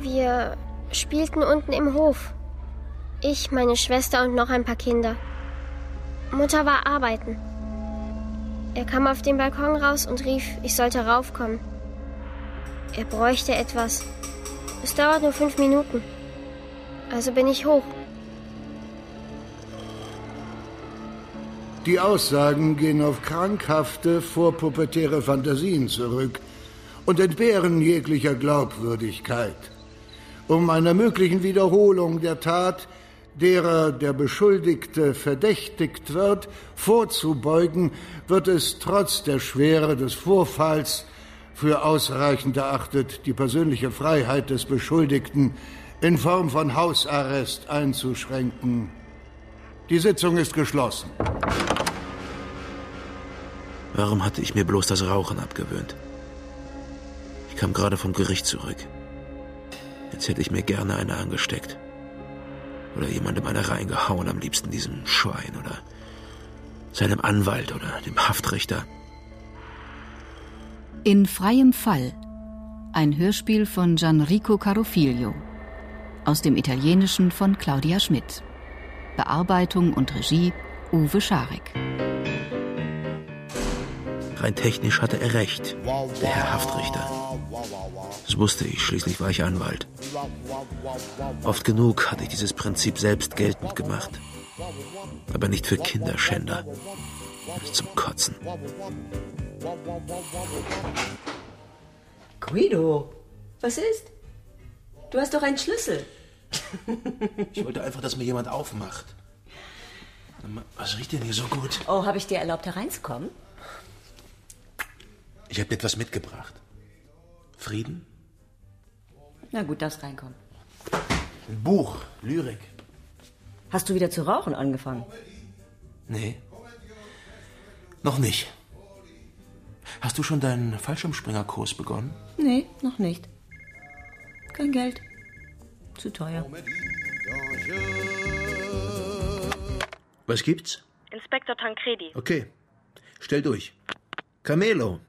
Wir spielten unten im Hof. Ich, meine Schwester und noch ein paar Kinder. Mutter war arbeiten. Er kam auf den Balkon raus und rief, ich sollte raufkommen. Er bräuchte etwas. Es dauert nur fünf Minuten. Also bin ich hoch. Die Aussagen gehen auf krankhafte, vorpubertäre Fantasien zurück und entbehren jeglicher Glaubwürdigkeit. Um einer möglichen Wiederholung der Tat, derer der Beschuldigte verdächtigt wird, vorzubeugen, wird es trotz der Schwere des Vorfalls für ausreichend erachtet, die persönliche Freiheit des Beschuldigten in Form von Hausarrest einzuschränken. Die Sitzung ist geschlossen. Warum hatte ich mir bloß das Rauchen abgewöhnt? Ich kam gerade vom Gericht zurück. Jetzt hätte ich mir gerne eine angesteckt. Oder jemandem eine reingehauen, am liebsten diesem Schwein oder seinem Anwalt oder dem Haftrichter. In freiem Fall. Ein Hörspiel von Gianrico Carofiglio. Aus dem Italienischen von Claudia Schmidt. Bearbeitung und Regie Uwe Scharek. Rein technisch hatte er recht, der Herr Haftrichter. Das wusste ich, schließlich war ich Anwalt. Oft genug hatte ich dieses Prinzip selbst geltend gemacht. Aber nicht für Kinderschänder. Das ist zum Kotzen. Guido, was ist? Du hast doch einen Schlüssel. Ich wollte einfach, dass mir jemand aufmacht. Was riecht denn hier so gut? Oh, habe ich dir erlaubt, hereinzukommen? Ich habe dir etwas mitgebracht. Frieden? Na gut, darfst reinkommen. Ein Buch, Lyrik. Hast du wieder zu rauchen angefangen? Nee. Noch nicht. Hast du schon deinen Fallschirmspringerkurs begonnen? Nee, noch nicht. Kein Geld. Zu teuer. Was gibt's? Inspektor Tancredi. Okay. Stell durch. Camelo,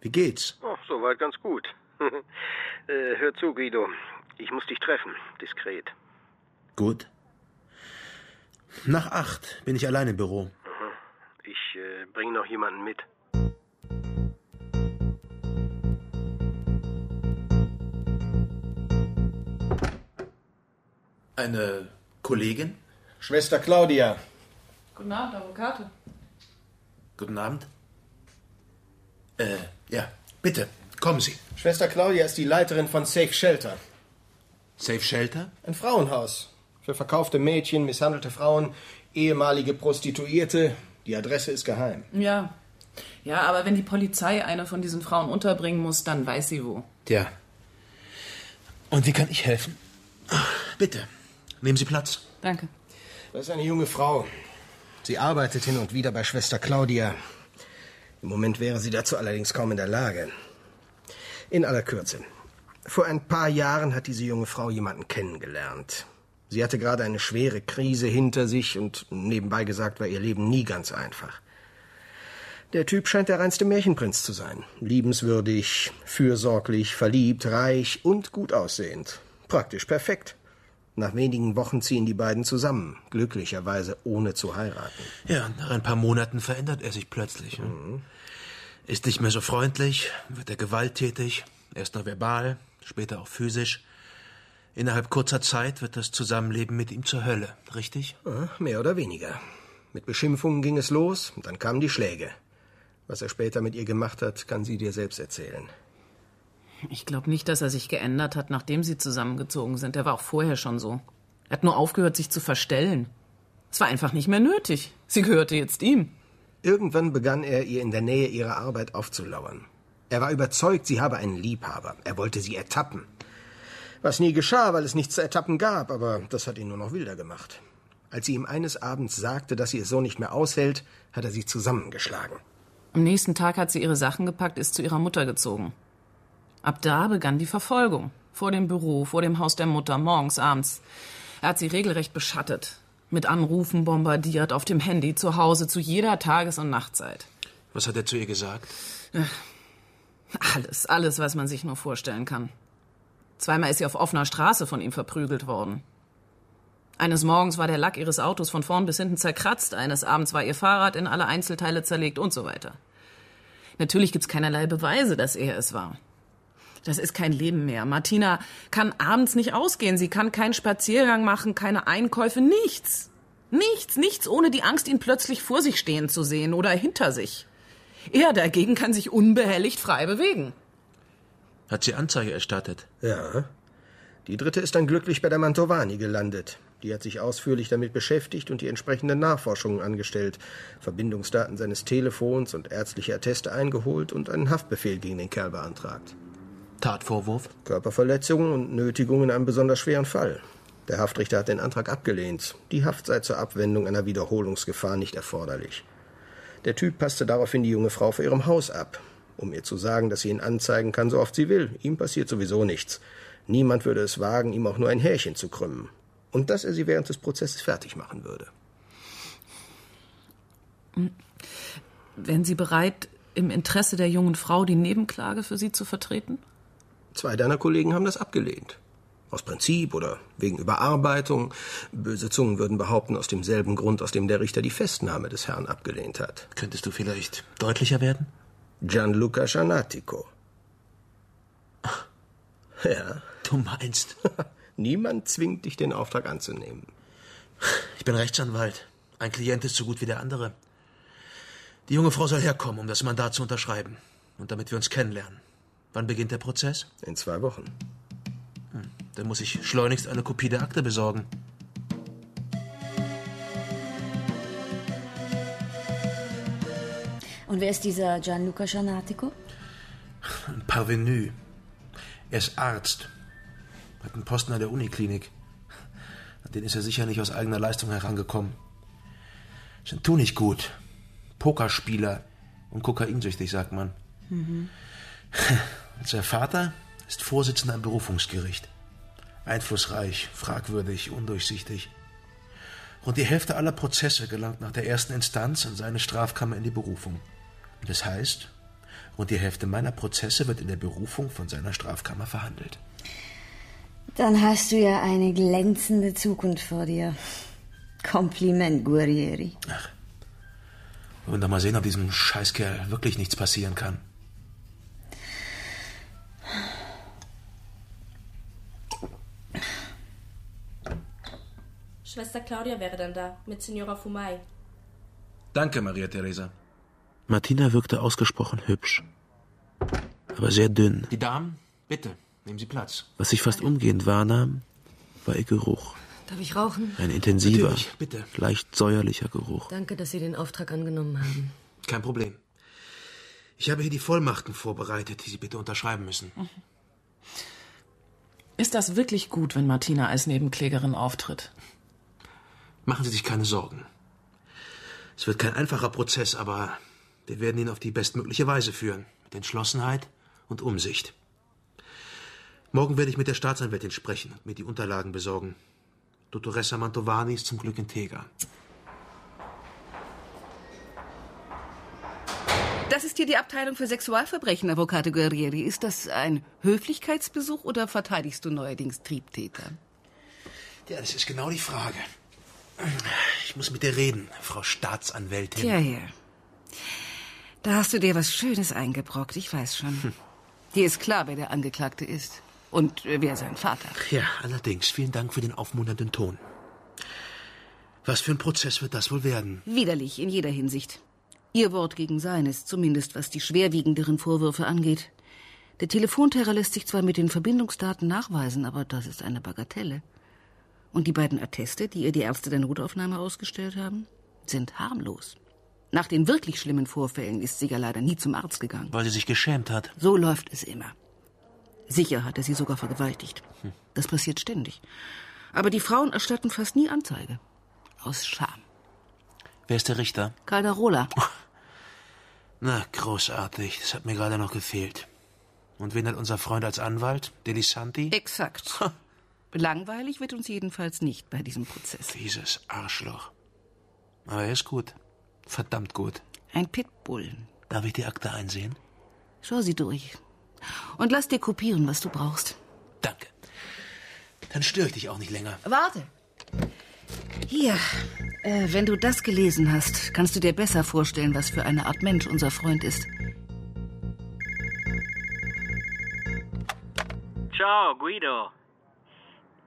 wie geht's? Oh, soweit ganz gut. äh, hör zu, Guido. Ich muss dich treffen, diskret. Gut. Nach acht bin ich allein im Büro. Ich äh, bringe noch jemanden mit. Eine Kollegin? Schwester Claudia. Guten Abend, Avocate. Guten Abend. Äh, ja, bitte, kommen Sie. Schwester Claudia ist die Leiterin von Safe Shelter. Safe Shelter? Ein Frauenhaus. Für verkaufte Mädchen, misshandelte Frauen, ehemalige Prostituierte. Die Adresse ist geheim. Ja. Ja, aber wenn die Polizei eine von diesen Frauen unterbringen muss, dann weiß sie wo. Ja. Und wie kann ich helfen? Bitte, nehmen Sie Platz. Danke. Das ist eine junge Frau. Sie arbeitet hin und wieder bei Schwester Claudia. Im Moment wäre sie dazu allerdings kaum in der Lage. In aller Kürze. Vor ein paar Jahren hat diese junge Frau jemanden kennengelernt. Sie hatte gerade eine schwere Krise hinter sich und nebenbei gesagt war ihr Leben nie ganz einfach. Der Typ scheint der reinste Märchenprinz zu sein. Liebenswürdig, fürsorglich, verliebt, reich und gut aussehend. Praktisch perfekt. Nach wenigen Wochen ziehen die beiden zusammen, glücklicherweise ohne zu heiraten. Ja, nach ein paar Monaten verändert er sich plötzlich. Mhm. Ist nicht mehr so freundlich, wird er gewalttätig, erst nur verbal, später auch physisch. Innerhalb kurzer Zeit wird das Zusammenleben mit ihm zur Hölle, richtig? Ja, mehr oder weniger. Mit Beschimpfungen ging es los, dann kamen die Schläge. Was er später mit ihr gemacht hat, kann sie dir selbst erzählen. Ich glaube nicht, dass er sich geändert hat, nachdem sie zusammengezogen sind. Er war auch vorher schon so. Er hat nur aufgehört, sich zu verstellen. Es war einfach nicht mehr nötig. Sie gehörte jetzt ihm. Irgendwann begann er, ihr in der Nähe ihrer Arbeit aufzulauern. Er war überzeugt, sie habe einen Liebhaber. Er wollte sie ertappen. Was nie geschah, weil es nichts zu ertappen gab, aber das hat ihn nur noch wilder gemacht. Als sie ihm eines Abends sagte, dass sie es so nicht mehr aushält, hat er sie zusammengeschlagen. Am nächsten Tag hat sie ihre Sachen gepackt, ist zu ihrer Mutter gezogen. Ab da begann die Verfolgung. Vor dem Büro, vor dem Haus der Mutter, morgens, abends. Er hat sie regelrecht beschattet. Mit Anrufen bombardiert, auf dem Handy, zu Hause, zu jeder Tages- und Nachtzeit. Was hat er zu ihr gesagt? Alles, alles, was man sich nur vorstellen kann. Zweimal ist sie auf offener Straße von ihm verprügelt worden. Eines Morgens war der Lack ihres Autos von vorn bis hinten zerkratzt, eines Abends war ihr Fahrrad in alle Einzelteile zerlegt und so weiter. Natürlich gibt's keinerlei Beweise, dass er es war. Das ist kein Leben mehr. Martina kann abends nicht ausgehen, sie kann keinen Spaziergang machen, keine Einkäufe, nichts. Nichts, nichts ohne die Angst, ihn plötzlich vor sich stehen zu sehen oder hinter sich. Er dagegen kann sich unbehelligt frei bewegen. Hat sie Anzeige erstattet? Ja. Die dritte ist dann glücklich bei der Mantovani gelandet. Die hat sich ausführlich damit beschäftigt und die entsprechenden Nachforschungen angestellt, Verbindungsdaten seines Telefons und ärztliche Atteste eingeholt und einen Haftbefehl gegen den Kerl beantragt. Tatvorwurf? Körperverletzungen und Nötigung in einem besonders schweren Fall. Der Haftrichter hat den Antrag abgelehnt. Die Haft sei zur Abwendung einer Wiederholungsgefahr nicht erforderlich. Der Typ passte daraufhin die junge Frau vor ihrem Haus ab, um ihr zu sagen, dass sie ihn anzeigen kann, so oft sie will. Ihm passiert sowieso nichts. Niemand würde es wagen, ihm auch nur ein Härchen zu krümmen. Und dass er sie während des Prozesses fertig machen würde. Wären Sie bereit, im Interesse der jungen Frau die Nebenklage für Sie zu vertreten? Zwei deiner Kollegen haben das abgelehnt. Aus Prinzip oder wegen Überarbeitung. Böse Zungen würden behaupten, aus demselben Grund, aus dem der Richter die Festnahme des Herrn abgelehnt hat. Könntest du vielleicht deutlicher werden? Gianluca Scianatico. Ja. Du meinst? Niemand zwingt dich, den Auftrag anzunehmen. Ich bin Rechtsanwalt. Ein Klient ist so gut wie der andere. Die junge Frau soll herkommen, um das Mandat zu unterschreiben. Und damit wir uns kennenlernen. Wann beginnt der Prozess? In zwei Wochen. Hm, dann muss ich schleunigst eine Kopie der Akte besorgen. Und wer ist dieser Gianluca Gianatico? Ein Parvenu. Er ist Arzt. Hat einen Posten an der Uniklinik. An den ist er sicher nicht aus eigener Leistung herangekommen. Sind tu nicht gut. Pokerspieler und kokainsüchtig, sagt man. Mhm. Sein Vater ist Vorsitzender im Berufungsgericht. Einflussreich, fragwürdig, undurchsichtig. Rund die Hälfte aller Prozesse gelangt nach der ersten Instanz in seine Strafkammer in die Berufung. Das heißt, rund die Hälfte meiner Prozesse wird in der Berufung von seiner Strafkammer verhandelt. Dann hast du ja eine glänzende Zukunft vor dir. Kompliment, Guerrieri. Ach. Wir wollen doch mal sehen, ob diesem Scheißkerl wirklich nichts passieren kann. Schwester Claudia wäre dann da, mit Signora Fumai. Danke, Maria Theresa. Martina wirkte ausgesprochen hübsch, aber sehr dünn. Die Damen, bitte, nehmen Sie Platz. Was ich fast umgehend wahrnahm, war ihr Geruch. Darf ich rauchen? Ein intensiver, Natürlich, bitte. leicht säuerlicher Geruch. Danke, dass Sie den Auftrag angenommen haben. Kein Problem. Ich habe hier die Vollmachten vorbereitet, die Sie bitte unterschreiben müssen. Ist das wirklich gut, wenn Martina als Nebenklägerin auftritt? Machen Sie sich keine Sorgen. Es wird kein einfacher Prozess, aber wir werden ihn auf die bestmögliche Weise führen. Mit Entschlossenheit und Umsicht. Morgen werde ich mit der Staatsanwältin sprechen und mir die Unterlagen besorgen. Dottoressa Mantovani ist zum Glück integer. Das ist hier die Abteilung für Sexualverbrechen, Avocate Guerrieri. Ist das ein Höflichkeitsbesuch oder verteidigst du neuerdings Triebtäter? Ja, das ist genau die Frage. Ich muss mit dir reden, Frau Staatsanwältin. Tja, ja. Da hast du dir was Schönes eingebrockt, ich weiß schon. Hm. Dir ist klar, wer der Angeklagte ist. Und wer sein Vater. Ja, allerdings. Vielen Dank für den aufmunternden Ton. Was für ein Prozess wird das wohl werden? Widerlich in jeder Hinsicht. Ihr Wort gegen seines, zumindest was die schwerwiegenderen Vorwürfe angeht. Der Telefonterror lässt sich zwar mit den Verbindungsdaten nachweisen, aber das ist eine Bagatelle. Und die beiden Atteste, die ihr die Ärzte der Notaufnahme ausgestellt haben, sind harmlos. Nach den wirklich schlimmen Vorfällen ist sie ja leider nie zum Arzt gegangen. Weil sie sich geschämt hat. So läuft es immer. Sicher hat er sie sogar vergewaltigt. Hm. Das passiert ständig. Aber die Frauen erstatten fast nie Anzeige. Aus Scham. Wer ist der Richter? Calderola. Na, großartig. Das hat mir gerade noch gefehlt. Und wen hat unser Freund als Anwalt? Delisanti? Exakt. Langweilig wird uns jedenfalls nicht bei diesem Prozess. Dieses Arschloch. Aber er ist gut. Verdammt gut. Ein Pitbull. Darf ich die Akte einsehen? Schau sie durch. Und lass dir kopieren, was du brauchst. Danke. Dann störe ich dich auch nicht länger. Warte. Hier, äh, wenn du das gelesen hast, kannst du dir besser vorstellen, was für eine Art Mensch unser Freund ist. Ciao, Guido.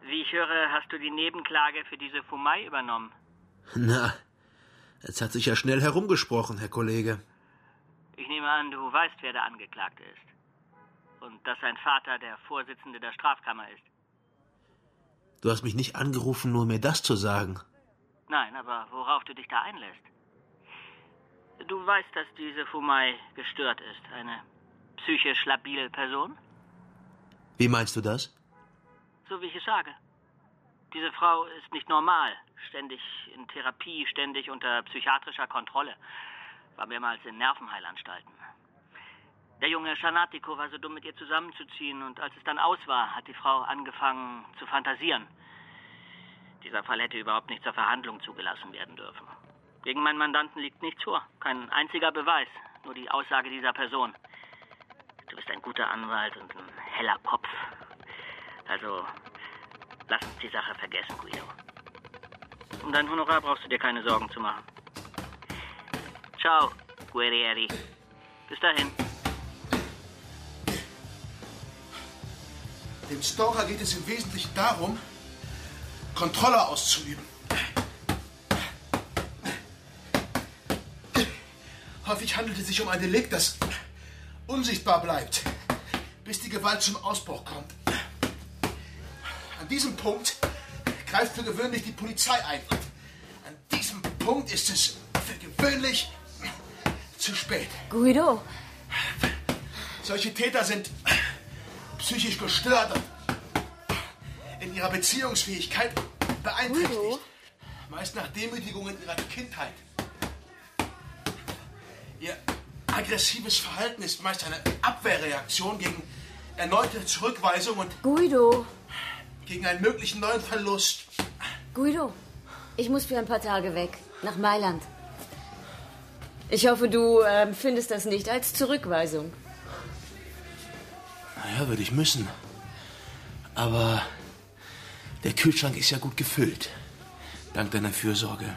Wie ich höre, hast du die Nebenklage für diese Fumai übernommen. Na, jetzt hat sich ja schnell herumgesprochen, Herr Kollege. Ich nehme an, du weißt, wer der Angeklagte ist. Und dass sein Vater der Vorsitzende der Strafkammer ist. Du hast mich nicht angerufen, nur mir das zu sagen. Nein, aber worauf du dich da einlässt. Du weißt, dass diese Fumai gestört ist. Eine psychisch labile Person? Wie meinst du das? So wie ich es sage. Diese Frau ist nicht normal. Ständig in Therapie, ständig unter psychiatrischer Kontrolle. War mehrmals in Nervenheilanstalten. Der junge Schanatiko war so dumm, mit ihr zusammenzuziehen, und als es dann aus war, hat die Frau angefangen zu fantasieren. Dieser Fall hätte überhaupt nicht zur Verhandlung zugelassen werden dürfen. Gegen meinen Mandanten liegt nichts vor. Kein einziger Beweis. Nur die Aussage dieser Person. Du bist ein guter Anwalt und ein heller Kopf. Also, lass uns die Sache vergessen, Guido. Um dein Honorar brauchst du dir keine Sorgen zu machen. Ciao, Guerrieri. Bis dahin. Dem Stalker geht es im Wesentlichen darum, Kontrolle auszuüben. Häufig handelt es sich um ein Delikt, das unsichtbar bleibt, bis die Gewalt zum Ausbruch kommt. An diesem Punkt greift für gewöhnlich die Polizei ein. An diesem Punkt ist es für gewöhnlich zu spät. Guido. Solche Täter sind psychisch gestört und in ihrer Beziehungsfähigkeit beeinträchtigt. Meist nach Demütigungen ihrer Kindheit. Ihr aggressives Verhalten ist meist eine Abwehrreaktion gegen erneute Zurückweisung und Guido. Gegen einen möglichen neuen Verlust. Guido, ich muss für ein paar Tage weg. Nach Mailand. Ich hoffe, du ähm, findest das nicht als Zurückweisung. Naja, würde ich müssen. Aber der Kühlschrank ist ja gut gefüllt. Dank deiner Fürsorge.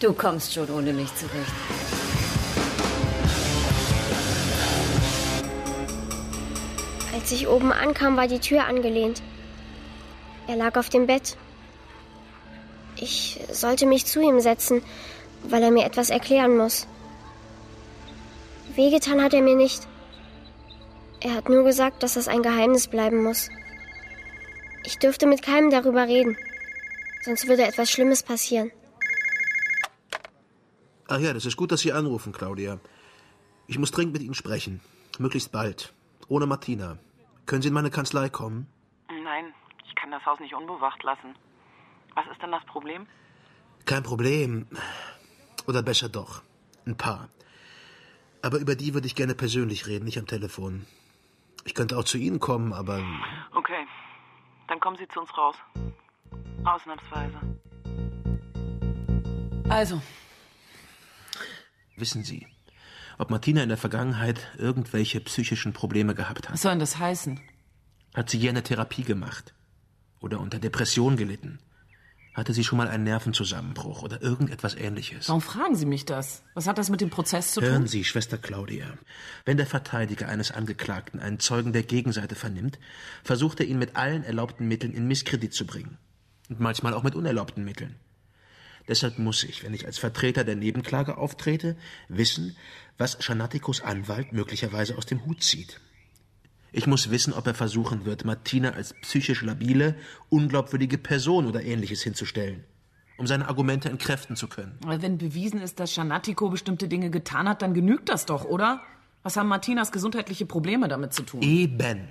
Du kommst schon ohne mich zurecht. Als ich oben ankam, war die Tür angelehnt. Er lag auf dem Bett. Ich sollte mich zu ihm setzen, weil er mir etwas erklären muss. Wehgetan hat er mir nicht. Er hat nur gesagt, dass das ein Geheimnis bleiben muss. Ich dürfte mit keinem darüber reden, sonst würde etwas Schlimmes passieren. Ach ja, das ist gut, dass Sie anrufen, Claudia. Ich muss dringend mit Ihnen sprechen. Möglichst bald. Ohne Martina. Können Sie in meine Kanzlei kommen? Nein, ich kann das Haus nicht unbewacht lassen. Was ist denn das Problem? Kein Problem. Oder besser doch. Ein paar. Aber über die würde ich gerne persönlich reden, nicht am Telefon. Ich könnte auch zu Ihnen kommen, aber. Okay, dann kommen Sie zu uns raus. Ausnahmsweise. Also, Wissen Sie, ob Martina in der Vergangenheit irgendwelche psychischen Probleme gehabt hat? was soll denn das heißen? Hat sie je eine Therapie gemacht? Oder unter Depression gelitten? Hatte sie schon mal einen Nervenzusammenbruch oder irgendetwas ähnliches? Warum fragen Sie mich das? Was hat das mit dem Prozess zu tun? Hören Sie, Schwester Claudia. Wenn der Verteidiger eines Angeklagten einen Zeugen der Gegenseite vernimmt, versucht er ihn mit allen erlaubten Mitteln in Misskredit zu bringen. Und manchmal auch mit unerlaubten Mitteln. Deshalb muss ich, wenn ich als Vertreter der Nebenklage auftrete, wissen, was Schanatikos Anwalt möglicherweise aus dem Hut zieht. Ich muss wissen, ob er versuchen wird, Martina als psychisch labile, unglaubwürdige Person oder ähnliches hinzustellen, um seine Argumente entkräften zu können. Aber Wenn bewiesen ist, dass Schanatiko bestimmte Dinge getan hat, dann genügt das doch, oder? Was haben Martinas gesundheitliche Probleme damit zu tun? Eben.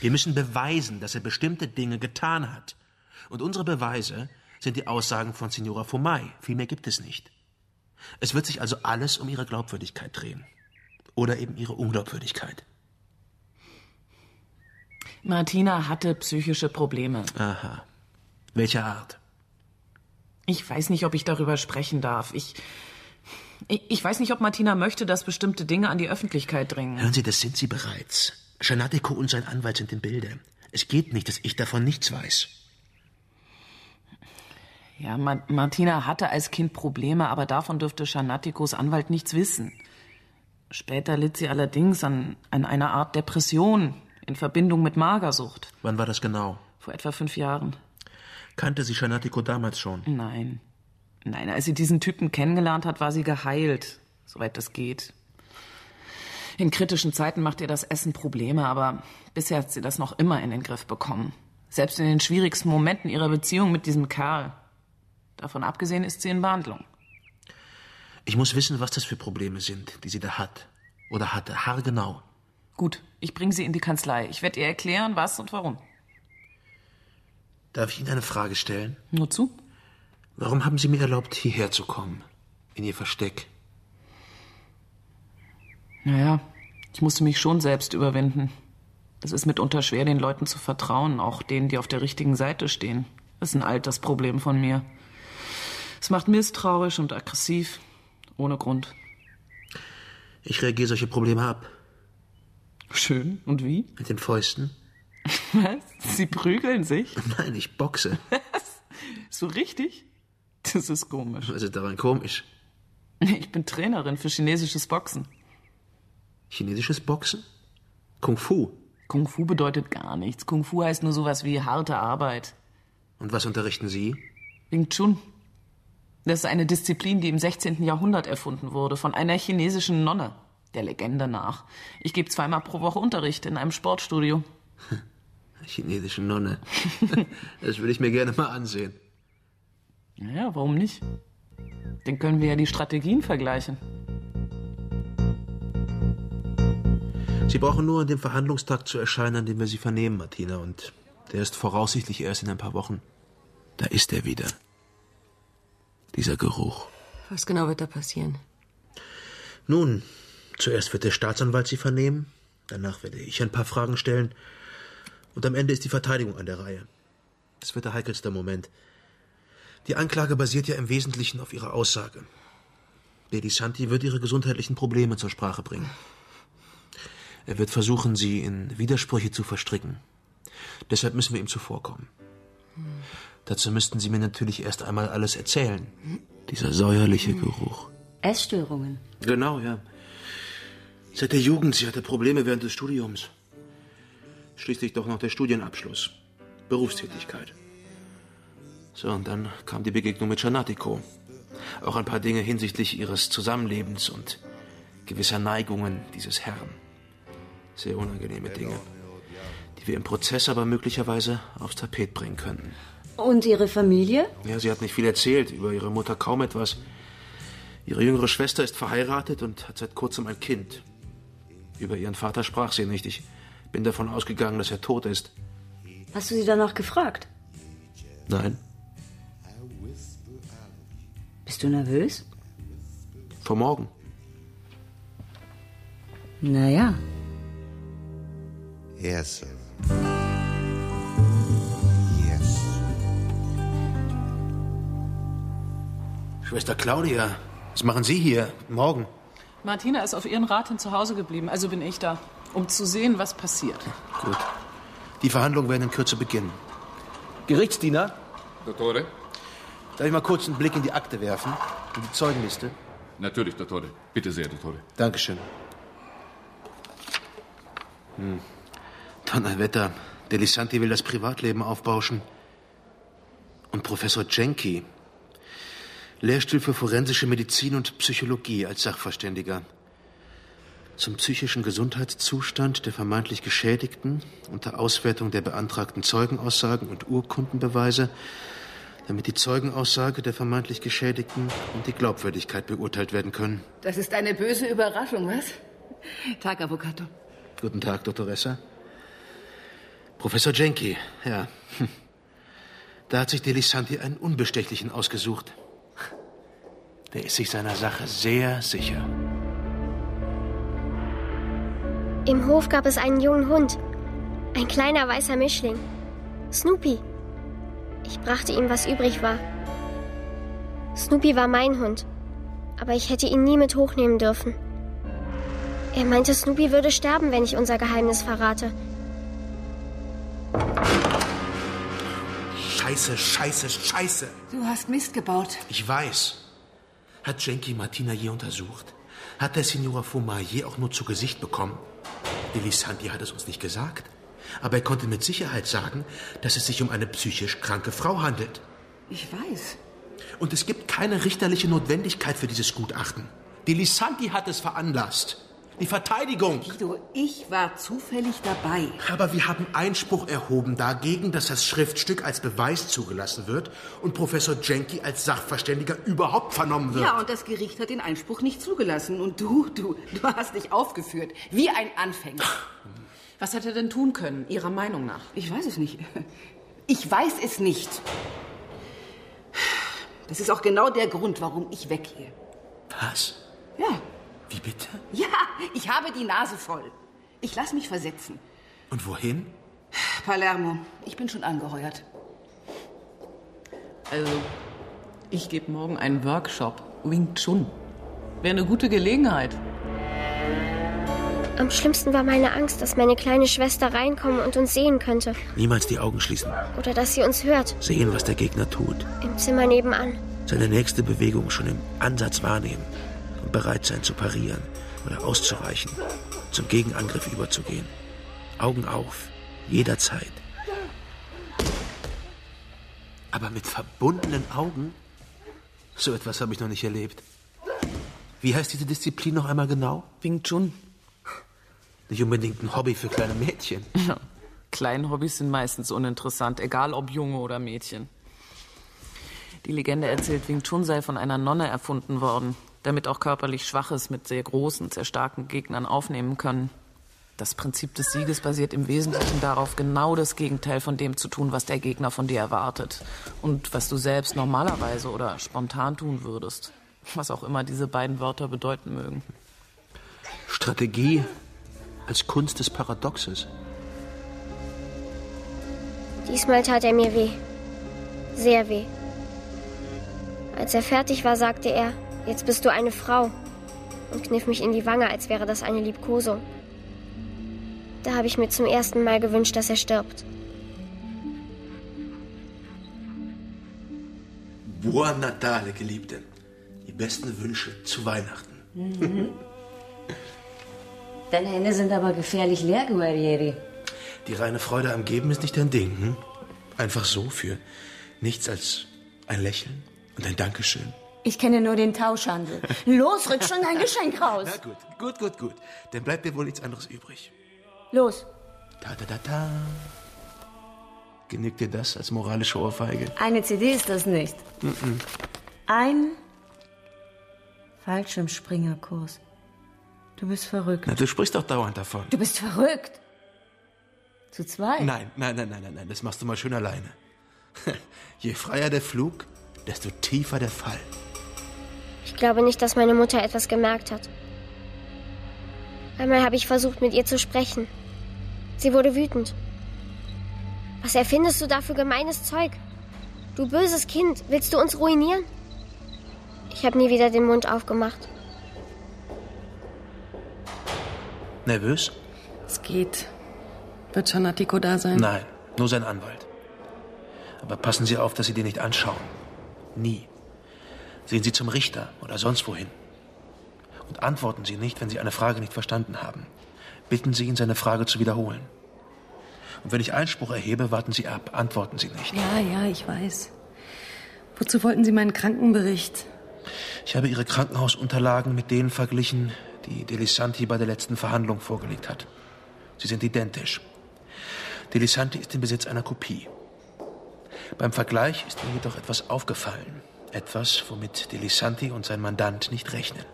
Wir müssen beweisen, dass er bestimmte Dinge getan hat. Und unsere Beweise sind die Aussagen von Signora Fomai. Viel mehr gibt es nicht. Es wird sich also alles um ihre Glaubwürdigkeit drehen. Oder eben ihre Unglaubwürdigkeit. Martina hatte psychische Probleme. Aha. Welcher Art? Ich weiß nicht, ob ich darüber sprechen darf. Ich, ich, ich weiß nicht, ob Martina möchte, dass bestimmte Dinge an die Öffentlichkeit dringen. Hören Sie, das sind Sie bereits. Schanatiko und sein Anwalt sind im Bilde. Es geht nicht, dass ich davon nichts weiß. Ja, Ma Martina hatte als Kind Probleme, aber davon dürfte Schanatikos Anwalt nichts wissen. Später litt sie allerdings an, an einer Art Depression in Verbindung mit Magersucht. Wann war das genau? Vor etwa fünf Jahren. Kannte sie Schanatiko damals schon? Nein. Nein, als sie diesen Typen kennengelernt hat, war sie geheilt, soweit das geht. In kritischen Zeiten macht ihr das Essen Probleme, aber bisher hat sie das noch immer in den Griff bekommen. Selbst in den schwierigsten Momenten ihrer Beziehung mit diesem Kerl. Davon abgesehen ist sie in Behandlung. Ich muss wissen, was das für Probleme sind, die sie da hat. Oder hatte, haargenau. Gut, ich bringe sie in die Kanzlei. Ich werde ihr erklären, was und warum. Darf ich Ihnen eine Frage stellen? Nur zu. Warum haben Sie mir erlaubt, hierher zu kommen? In Ihr Versteck? Naja, ich musste mich schon selbst überwinden. Es ist mitunter schwer, den Leuten zu vertrauen, auch denen, die auf der richtigen Seite stehen. Das ist ein Altersproblem von mir. Es macht misstrauisch und aggressiv, ohne Grund. Ich reagiere solche Probleme ab. Schön. Und wie? Mit den Fäusten. Was? Sie prügeln sich? Nein, ich boxe. Was? So richtig? Das ist komisch. Was ist daran komisch? Ich bin Trainerin für chinesisches Boxen. Chinesisches Boxen? Kung Fu? Kung Fu bedeutet gar nichts. Kung Fu heißt nur sowas wie harte Arbeit. Und was unterrichten Sie? Wing Chun. Das ist eine Disziplin, die im 16. Jahrhundert erfunden wurde, von einer chinesischen Nonne, der Legende nach. Ich gebe zweimal pro Woche Unterricht in einem Sportstudio. Chinesische Nonne. Das würde ich mir gerne mal ansehen. Naja, warum nicht? Dann können wir ja die Strategien vergleichen. Sie brauchen nur an dem Verhandlungstag zu erscheinen, an dem wir Sie vernehmen, Martina. Und der ist voraussichtlich erst in ein paar Wochen. Da ist er wieder. Dieser Geruch. Was genau wird da passieren? Nun, zuerst wird der Staatsanwalt Sie vernehmen, danach werde ich ein paar Fragen stellen und am Ende ist die Verteidigung an der Reihe. Das wird der heikelste Moment. Die Anklage basiert ja im Wesentlichen auf ihrer Aussage. Lady Santi wird ihre gesundheitlichen Probleme zur Sprache bringen. Er wird versuchen, sie in Widersprüche zu verstricken. Deshalb müssen wir ihm zuvorkommen. Dazu müssten Sie mir natürlich erst einmal alles erzählen. Dieser säuerliche Geruch. Essstörungen. Genau, ja. Seit der Jugend, sie hatte Probleme während des Studiums. Schließlich doch noch der Studienabschluss. Berufstätigkeit. So, und dann kam die Begegnung mit Janatiko. Auch ein paar Dinge hinsichtlich ihres Zusammenlebens und gewisser Neigungen dieses Herrn. Sehr unangenehme Dinge, die wir im Prozess aber möglicherweise aufs Tapet bringen könnten. Und Ihre Familie? Ja, sie hat nicht viel erzählt, über ihre Mutter kaum etwas. Ihre jüngere Schwester ist verheiratet und hat seit kurzem ein Kind. Über ihren Vater sprach sie nicht. Ich bin davon ausgegangen, dass er tot ist. Hast du sie danach gefragt? Nein, Bist du nervös? vor morgen. Naja. Yes, sir. Schwester Claudia, was machen Sie hier? Morgen. Martina ist auf ihren Rat hin zu Hause geblieben, also bin ich da, um zu sehen, was passiert. Gut. Die Verhandlungen werden in Kürze beginnen. Gerichtsdiener? Dottore? Darf ich mal kurz einen Blick in die Akte werfen? In die Zeugenliste? Natürlich, Dottore. Bitte sehr, Dottore. Dankeschön. Hm. Donnerwetter. Delisanti will das Privatleben aufbauschen. Und Professor Jenky. Lehrstuhl für forensische Medizin und Psychologie als Sachverständiger. Zum psychischen Gesundheitszustand der vermeintlich Geschädigten unter Auswertung der beantragten Zeugenaussagen und Urkundenbeweise, damit die Zeugenaussage der vermeintlich Geschädigten und die Glaubwürdigkeit beurteilt werden können. Das ist eine böse Überraschung, was? Tag, Avocato. Guten Tag, Doktoressa. Professor Jenky, ja. Da hat sich Delisanti einen Unbestechlichen ausgesucht. Der ist sich seiner Sache sehr sicher. Im Hof gab es einen jungen Hund. Ein kleiner weißer Mischling. Snoopy. Ich brachte ihm, was übrig war. Snoopy war mein Hund. Aber ich hätte ihn nie mit hochnehmen dürfen. Er meinte, Snoopy würde sterben, wenn ich unser Geheimnis verrate. Scheiße, scheiße, scheiße. Du hast Mist gebaut. Ich weiß. Hat Jenki Martina je untersucht? Hat der Signora Fumar je auch nur zu Gesicht bekommen? Delisanti hat es uns nicht gesagt. Aber er konnte mit Sicherheit sagen, dass es sich um eine psychisch kranke Frau handelt. Ich weiß. Und es gibt keine richterliche Notwendigkeit für dieses Gutachten. Delisanti hat es veranlasst. Die Verteidigung. Guido, ich war zufällig dabei. Aber wir haben Einspruch erhoben dagegen, dass das Schriftstück als Beweis zugelassen wird und Professor Jenky als Sachverständiger überhaupt vernommen wird. Ja, und das Gericht hat den Einspruch nicht zugelassen. Und du, du, du hast dich aufgeführt. Wie ein Anfänger. Was hätte er denn tun können, Ihrer Meinung nach? Ich weiß es nicht. Ich weiß es nicht. Das ist auch genau der Grund, warum ich weggehe. Was? Ja. Wie bitte? Ja, ich habe die Nase voll. Ich lass mich versetzen. Und wohin? Palermo. Ich bin schon angeheuert. Also, ich gebe morgen einen Workshop. Wing Chun. Wäre eine gute Gelegenheit. Am schlimmsten war meine Angst, dass meine kleine Schwester reinkommen und uns sehen könnte. Niemals die Augen schließen. Oder dass sie uns hört. Sehen, was der Gegner tut. Im Zimmer nebenan. Seine nächste Bewegung schon im Ansatz wahrnehmen und bereit sein zu parieren oder auszuweichen, zum Gegenangriff überzugehen. Augen auf, jederzeit. Aber mit verbundenen Augen? So etwas habe ich noch nicht erlebt. Wie heißt diese Disziplin noch einmal genau? Wing Chun. Nicht unbedingt ein Hobby für kleine Mädchen. Ja. Kleine Hobbys sind meistens uninteressant, egal ob Junge oder Mädchen. Die Legende erzählt, Wing Chun sei von einer Nonne erfunden worden, damit auch körperlich Schwaches mit sehr großen, sehr starken Gegnern aufnehmen können. Das Prinzip des Sieges basiert im Wesentlichen darauf, genau das Gegenteil von dem zu tun, was der Gegner von dir erwartet. Und was du selbst normalerweise oder spontan tun würdest. Was auch immer diese beiden Wörter bedeuten mögen. Strategie als Kunst des Paradoxes. Diesmal tat er mir weh. Sehr weh. Als er fertig war, sagte er, jetzt bist du eine Frau. Und kniff mich in die Wange, als wäre das eine Liebkosung. Da habe ich mir zum ersten Mal gewünscht, dass er stirbt. Buon Natale, Geliebte. Die besten Wünsche zu Weihnachten. Mhm. Deine Hände sind aber gefährlich leer, Guerrieri. Die reine Freude am Geben ist nicht dein Ding, hm? Einfach so für nichts als ein Lächeln und ein Dankeschön. Ich kenne nur den Tauschhandel. Los, rück schon dein Geschenk raus. Na gut, gut, gut, gut. Dann bleibt dir wohl nichts anderes übrig. Los. Ta ta ta ta. Genügt dir das als moralische Ohrfeige? Eine CD ist das nicht. Mm -mm. Ein Fallschirmspringerkurs. Du bist verrückt. Na, du sprichst doch dauernd davon. Du bist verrückt. Zu zweit? Nein, nein, nein, nein, nein, nein. Das machst du mal schön alleine. Je freier der Flug, desto tiefer der Fall. Ich glaube nicht, dass meine Mutter etwas gemerkt hat. Einmal habe ich versucht, mit ihr zu sprechen. Sie wurde wütend. Was erfindest du da für gemeines Zeug? Du böses Kind, willst du uns ruinieren? Ich habe nie wieder den Mund aufgemacht. Nervös? Es geht. Wird schon Atiko da sein? Nein, nur sein Anwalt. Aber passen Sie auf, dass Sie den nicht anschauen. Nie. Sehen Sie zum Richter oder sonst wohin. Und antworten Sie nicht, wenn Sie eine Frage nicht verstanden haben. Bitten Sie ihn, seine Frage zu wiederholen. Und wenn ich Einspruch erhebe, warten Sie ab. Antworten Sie nicht. Ja, ja, ich weiß. Wozu wollten Sie meinen Krankenbericht? Ich habe Ihre Krankenhausunterlagen mit denen verglichen, die Delisanti bei der letzten Verhandlung vorgelegt hat. Sie sind identisch. Delisanti ist im Besitz einer Kopie. Beim Vergleich ist mir jedoch etwas aufgefallen. Etwas, womit Delisanti und sein Mandant nicht rechnen.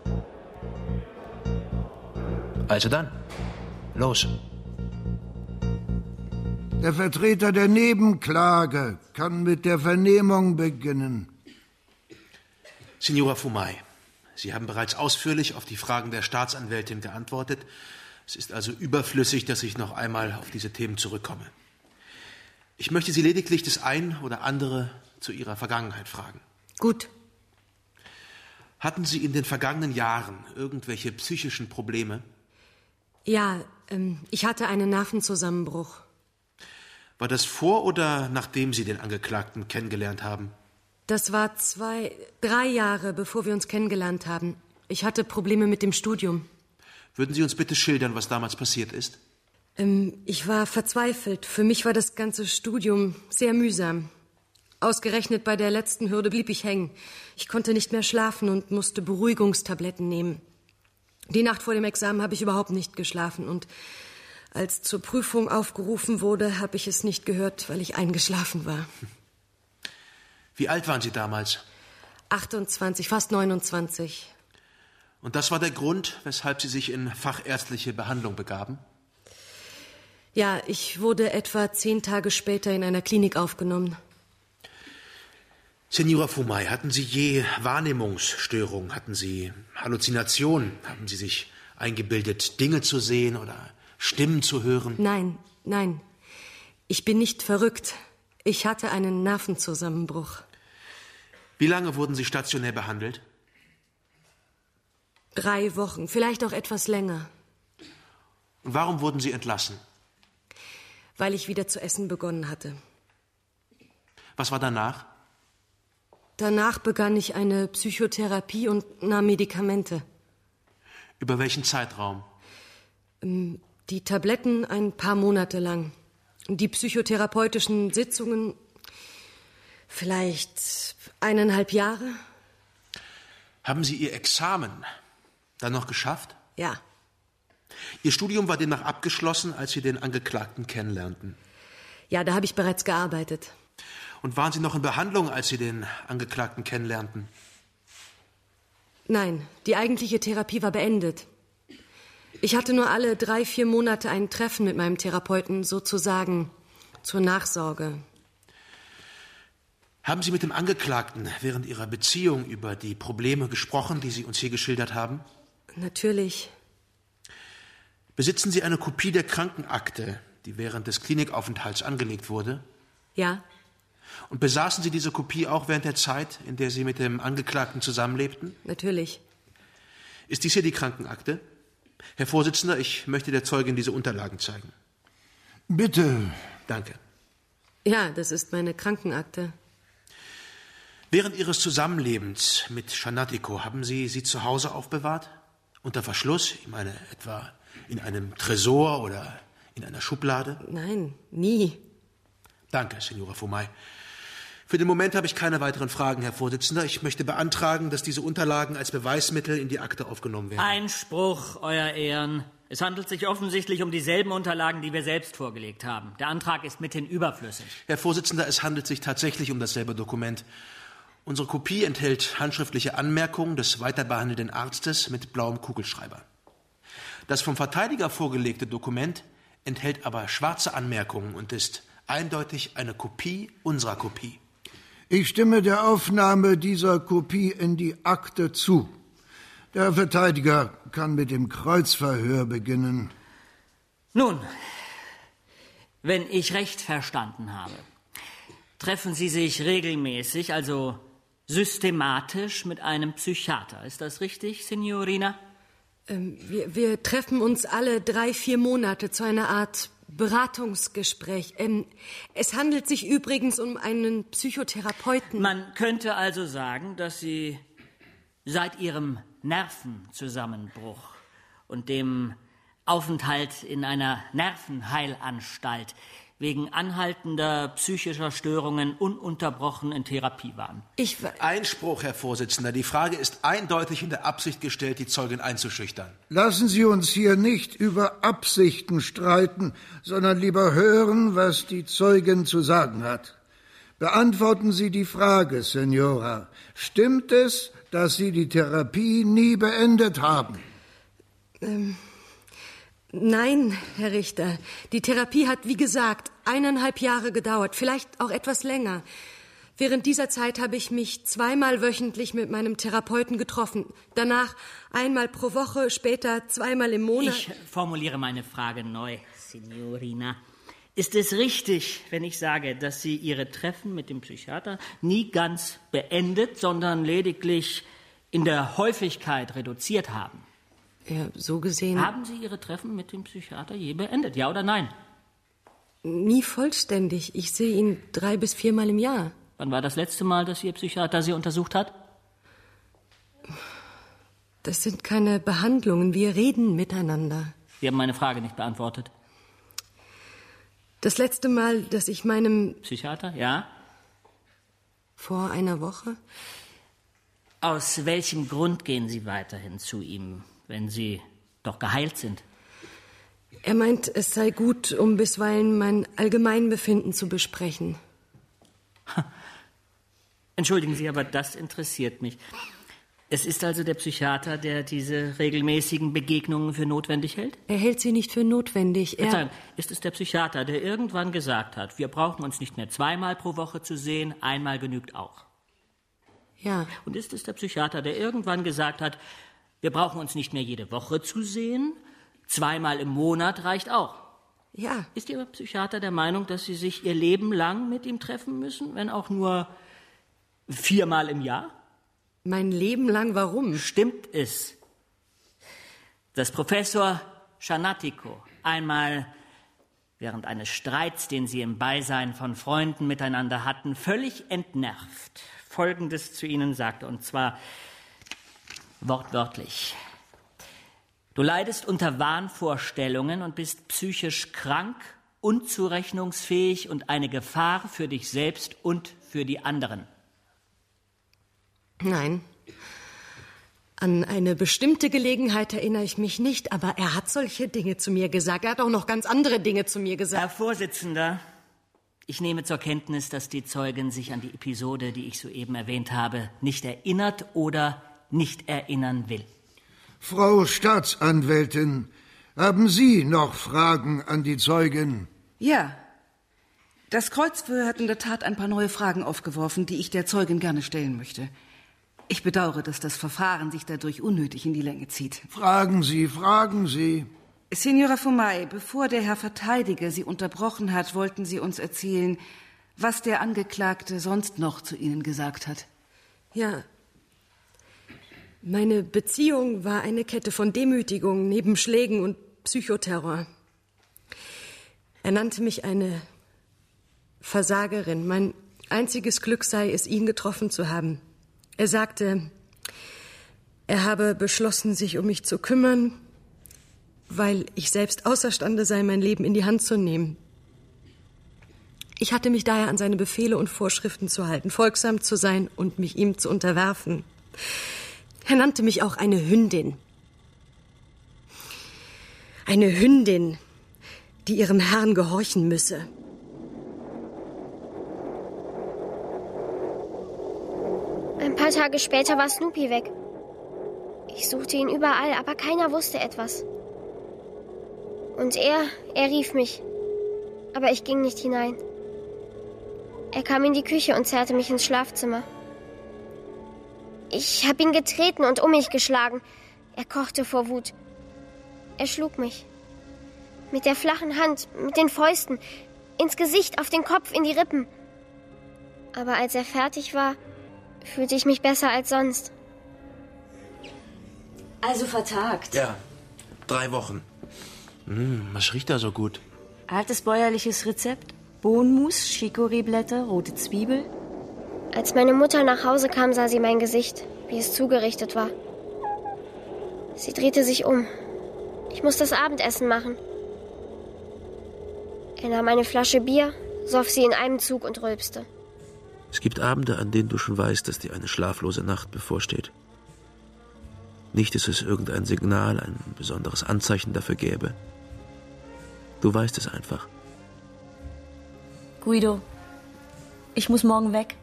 Also dann, los. Der Vertreter der Nebenklage kann mit der Vernehmung beginnen. Signora Fumai, Sie haben bereits ausführlich auf die Fragen der Staatsanwältin geantwortet. Es ist also überflüssig, dass ich noch einmal auf diese Themen zurückkomme. Ich möchte Sie lediglich das ein oder andere zu Ihrer Vergangenheit fragen. Gut. Hatten Sie in den vergangenen Jahren irgendwelche psychischen Probleme? Ja, ähm, ich hatte einen Nervenzusammenbruch. War das vor oder nachdem Sie den Angeklagten kennengelernt haben? Das war zwei, drei Jahre, bevor wir uns kennengelernt haben. Ich hatte Probleme mit dem Studium. Würden Sie uns bitte schildern, was damals passiert ist? Ähm, ich war verzweifelt. Für mich war das ganze Studium sehr mühsam. Ausgerechnet bei der letzten Hürde blieb ich hängen. Ich konnte nicht mehr schlafen und musste Beruhigungstabletten nehmen. Die Nacht vor dem Examen habe ich überhaupt nicht geschlafen und als zur Prüfung aufgerufen wurde, habe ich es nicht gehört, weil ich eingeschlafen war. Wie alt waren Sie damals? 28, fast 29. Und das war der Grund, weshalb Sie sich in fachärztliche Behandlung begaben? Ja, ich wurde etwa zehn Tage später in einer Klinik aufgenommen. Senora Fumai, hatten Sie je Wahrnehmungsstörungen? Hatten Sie Halluzinationen? Haben Sie sich eingebildet, Dinge zu sehen oder Stimmen zu hören? Nein, nein. Ich bin nicht verrückt. Ich hatte einen Nervenzusammenbruch. Wie lange wurden Sie stationär behandelt? Drei Wochen, vielleicht auch etwas länger. Und warum wurden Sie entlassen? Weil ich wieder zu essen begonnen hatte. Was war danach? Danach begann ich eine Psychotherapie und nahm Medikamente. Über welchen Zeitraum? Ähm, die Tabletten ein paar Monate lang. Die psychotherapeutischen Sitzungen vielleicht eineinhalb Jahre. Haben Sie Ihr Examen dann noch geschafft? Ja. Ihr Studium war demnach abgeschlossen, als Sie den Angeklagten kennenlernten. Ja, da habe ich bereits gearbeitet. Und waren Sie noch in Behandlung, als Sie den Angeklagten kennenlernten? Nein, die eigentliche Therapie war beendet. Ich hatte nur alle drei, vier Monate ein Treffen mit meinem Therapeuten, sozusagen zur Nachsorge. Haben Sie mit dem Angeklagten während Ihrer Beziehung über die Probleme gesprochen, die Sie uns hier geschildert haben? Natürlich. Besitzen Sie eine Kopie der Krankenakte, die während des Klinikaufenthalts angelegt wurde? Ja. Und besaßen Sie diese Kopie auch während der Zeit, in der Sie mit dem Angeklagten zusammenlebten? Natürlich. Ist dies hier die Krankenakte? Herr Vorsitzender, ich möchte der Zeugin diese Unterlagen zeigen. Bitte. Danke. Ja, das ist meine Krankenakte. Während Ihres Zusammenlebens mit Shanatiko haben Sie sie zu Hause aufbewahrt? Unter Verschluss? Ich meine, etwa in einem Tresor oder in einer Schublade? Nein, nie. Danke, Signora Fumai. Für den Moment habe ich keine weiteren Fragen, Herr Vorsitzender. Ich möchte beantragen, dass diese Unterlagen als Beweismittel in die Akte aufgenommen werden. Einspruch, Euer Ehren. Es handelt sich offensichtlich um dieselben Unterlagen, die wir selbst vorgelegt haben. Der Antrag ist mithin überflüssig. Herr Vorsitzender, es handelt sich tatsächlich um dasselbe Dokument. Unsere Kopie enthält handschriftliche Anmerkungen des weiterbehandelnden Arztes mit blauem Kugelschreiber. Das vom Verteidiger vorgelegte Dokument enthält aber schwarze Anmerkungen und ist eindeutig eine Kopie unserer Kopie. Ich stimme der Aufnahme dieser Kopie in die Akte zu. Der Verteidiger kann mit dem Kreuzverhör beginnen. Nun, wenn ich recht verstanden habe, treffen Sie sich regelmäßig, also systematisch mit einem Psychiater. Ist das richtig, Signorina? Ähm, wir, wir treffen uns alle drei, vier Monate zu einer Art Beratungsgespräch. Ähm, es handelt sich übrigens um einen Psychotherapeuten. Man könnte also sagen, dass Sie seit Ihrem Nervenzusammenbruch und dem Aufenthalt in einer Nervenheilanstalt wegen anhaltender psychischer Störungen ununterbrochen in Therapie waren. Ich Einspruch, Herr Vorsitzender. Die Frage ist eindeutig in der Absicht gestellt, die Zeugin einzuschüchtern. Lassen Sie uns hier nicht über Absichten streiten, sondern lieber hören, was die Zeugin zu sagen hat. Beantworten Sie die Frage, Senora. Stimmt es, dass Sie die Therapie nie beendet haben? Ähm, nein, Herr Richter. Die Therapie hat, wie gesagt, eineinhalb Jahre gedauert, vielleicht auch etwas länger. Während dieser Zeit habe ich mich zweimal wöchentlich mit meinem Therapeuten getroffen. Danach einmal pro Woche, später zweimal im Monat. Ich formuliere meine Frage neu, Signorina. Ist es richtig, wenn ich sage, dass Sie Ihre Treffen mit dem Psychiater nie ganz beendet, sondern lediglich in der Häufigkeit reduziert haben? Ja, so gesehen. Haben Sie Ihre Treffen mit dem Psychiater je beendet, ja oder nein? Nie vollständig. Ich sehe ihn drei bis viermal im Jahr. Wann war das letzte Mal, dass Ihr Psychiater Sie untersucht hat? Das sind keine Behandlungen. Wir reden miteinander. Sie haben meine Frage nicht beantwortet. Das letzte Mal, dass ich meinem Psychiater, ja? vor einer Woche Aus welchem Grund gehen Sie weiterhin zu ihm, wenn Sie doch geheilt sind? Er meint, es sei gut, um bisweilen mein Allgemeinbefinden zu besprechen. Entschuldigen Sie, aber das interessiert mich. Es ist also der Psychiater, der diese regelmäßigen Begegnungen für notwendig hält? Er hält sie nicht für notwendig. Er Verzeihung, ist es der Psychiater, der irgendwann gesagt hat, wir brauchen uns nicht mehr zweimal pro Woche zu sehen, einmal genügt auch? Ja. Und ist es der Psychiater, der irgendwann gesagt hat, wir brauchen uns nicht mehr jede Woche zu sehen, zweimal im Monat reicht auch? Ja. Ist Ihr Psychiater der Meinung, dass Sie sich Ihr Leben lang mit ihm treffen müssen, wenn auch nur viermal im Jahr? Mein Leben lang warum? Stimmt es, dass Professor Schanatiko einmal während eines Streits, den sie im Beisein von Freunden miteinander hatten, völlig entnervt Folgendes zu ihnen sagte, und zwar wortwörtlich. Du leidest unter Wahnvorstellungen und bist psychisch krank, unzurechnungsfähig und eine Gefahr für dich selbst und für die anderen. Nein. An eine bestimmte Gelegenheit erinnere ich mich nicht, aber er hat solche Dinge zu mir gesagt. Er hat auch noch ganz andere Dinge zu mir gesagt. Herr Vorsitzender, ich nehme zur Kenntnis, dass die Zeugin sich an die Episode, die ich soeben erwähnt habe, nicht erinnert oder nicht erinnern will. Frau Staatsanwältin, haben Sie noch Fragen an die Zeugin? Ja. Das Kreuzverhör hat in der Tat ein paar neue Fragen aufgeworfen, die ich der Zeugin gerne stellen möchte. Ich bedauere, dass das Verfahren sich dadurch unnötig in die Länge zieht. Fragen Sie, fragen Sie. Signora Fumay, bevor der Herr Verteidiger Sie unterbrochen hat, wollten Sie uns erzählen, was der Angeklagte sonst noch zu Ihnen gesagt hat. Ja. Meine Beziehung war eine Kette von Demütigungen, neben Schlägen und Psychoterror. Er nannte mich eine Versagerin. Mein einziges Glück sei es, ihn getroffen zu haben. Er sagte, er habe beschlossen, sich um mich zu kümmern, weil ich selbst außerstande sei, mein Leben in die Hand zu nehmen. Ich hatte mich daher an seine Befehle und Vorschriften zu halten, folgsam zu sein und mich ihm zu unterwerfen. Er nannte mich auch eine Hündin. Eine Hündin, die ihrem Herrn gehorchen müsse. Ein paar Tage später war Snoopy weg. Ich suchte ihn überall, aber keiner wusste etwas. Und er, er rief mich. Aber ich ging nicht hinein. Er kam in die Küche und zerrte mich ins Schlafzimmer. Ich habe ihn getreten und um mich geschlagen. Er kochte vor Wut. Er schlug mich. Mit der flachen Hand, mit den Fäusten, ins Gesicht, auf den Kopf, in die Rippen. Aber als er fertig war, fühlte ich mich besser als sonst. Also vertagt. Ja, drei Wochen. Hm, was riecht da so gut? Altes bäuerliches Rezept. Bohnenmus, Chicorée-Blätter, rote Zwiebel. Als meine Mutter nach Hause kam, sah sie mein Gesicht, wie es zugerichtet war. Sie drehte sich um. Ich muss das Abendessen machen. Er nahm eine Flasche Bier, soff sie in einem Zug und rülpste. Es gibt Abende, an denen du schon weißt, dass dir eine schlaflose Nacht bevorsteht. Nicht, dass es irgendein Signal, ein besonderes Anzeichen dafür gäbe. Du weißt es einfach. Guido, ich muss morgen weg.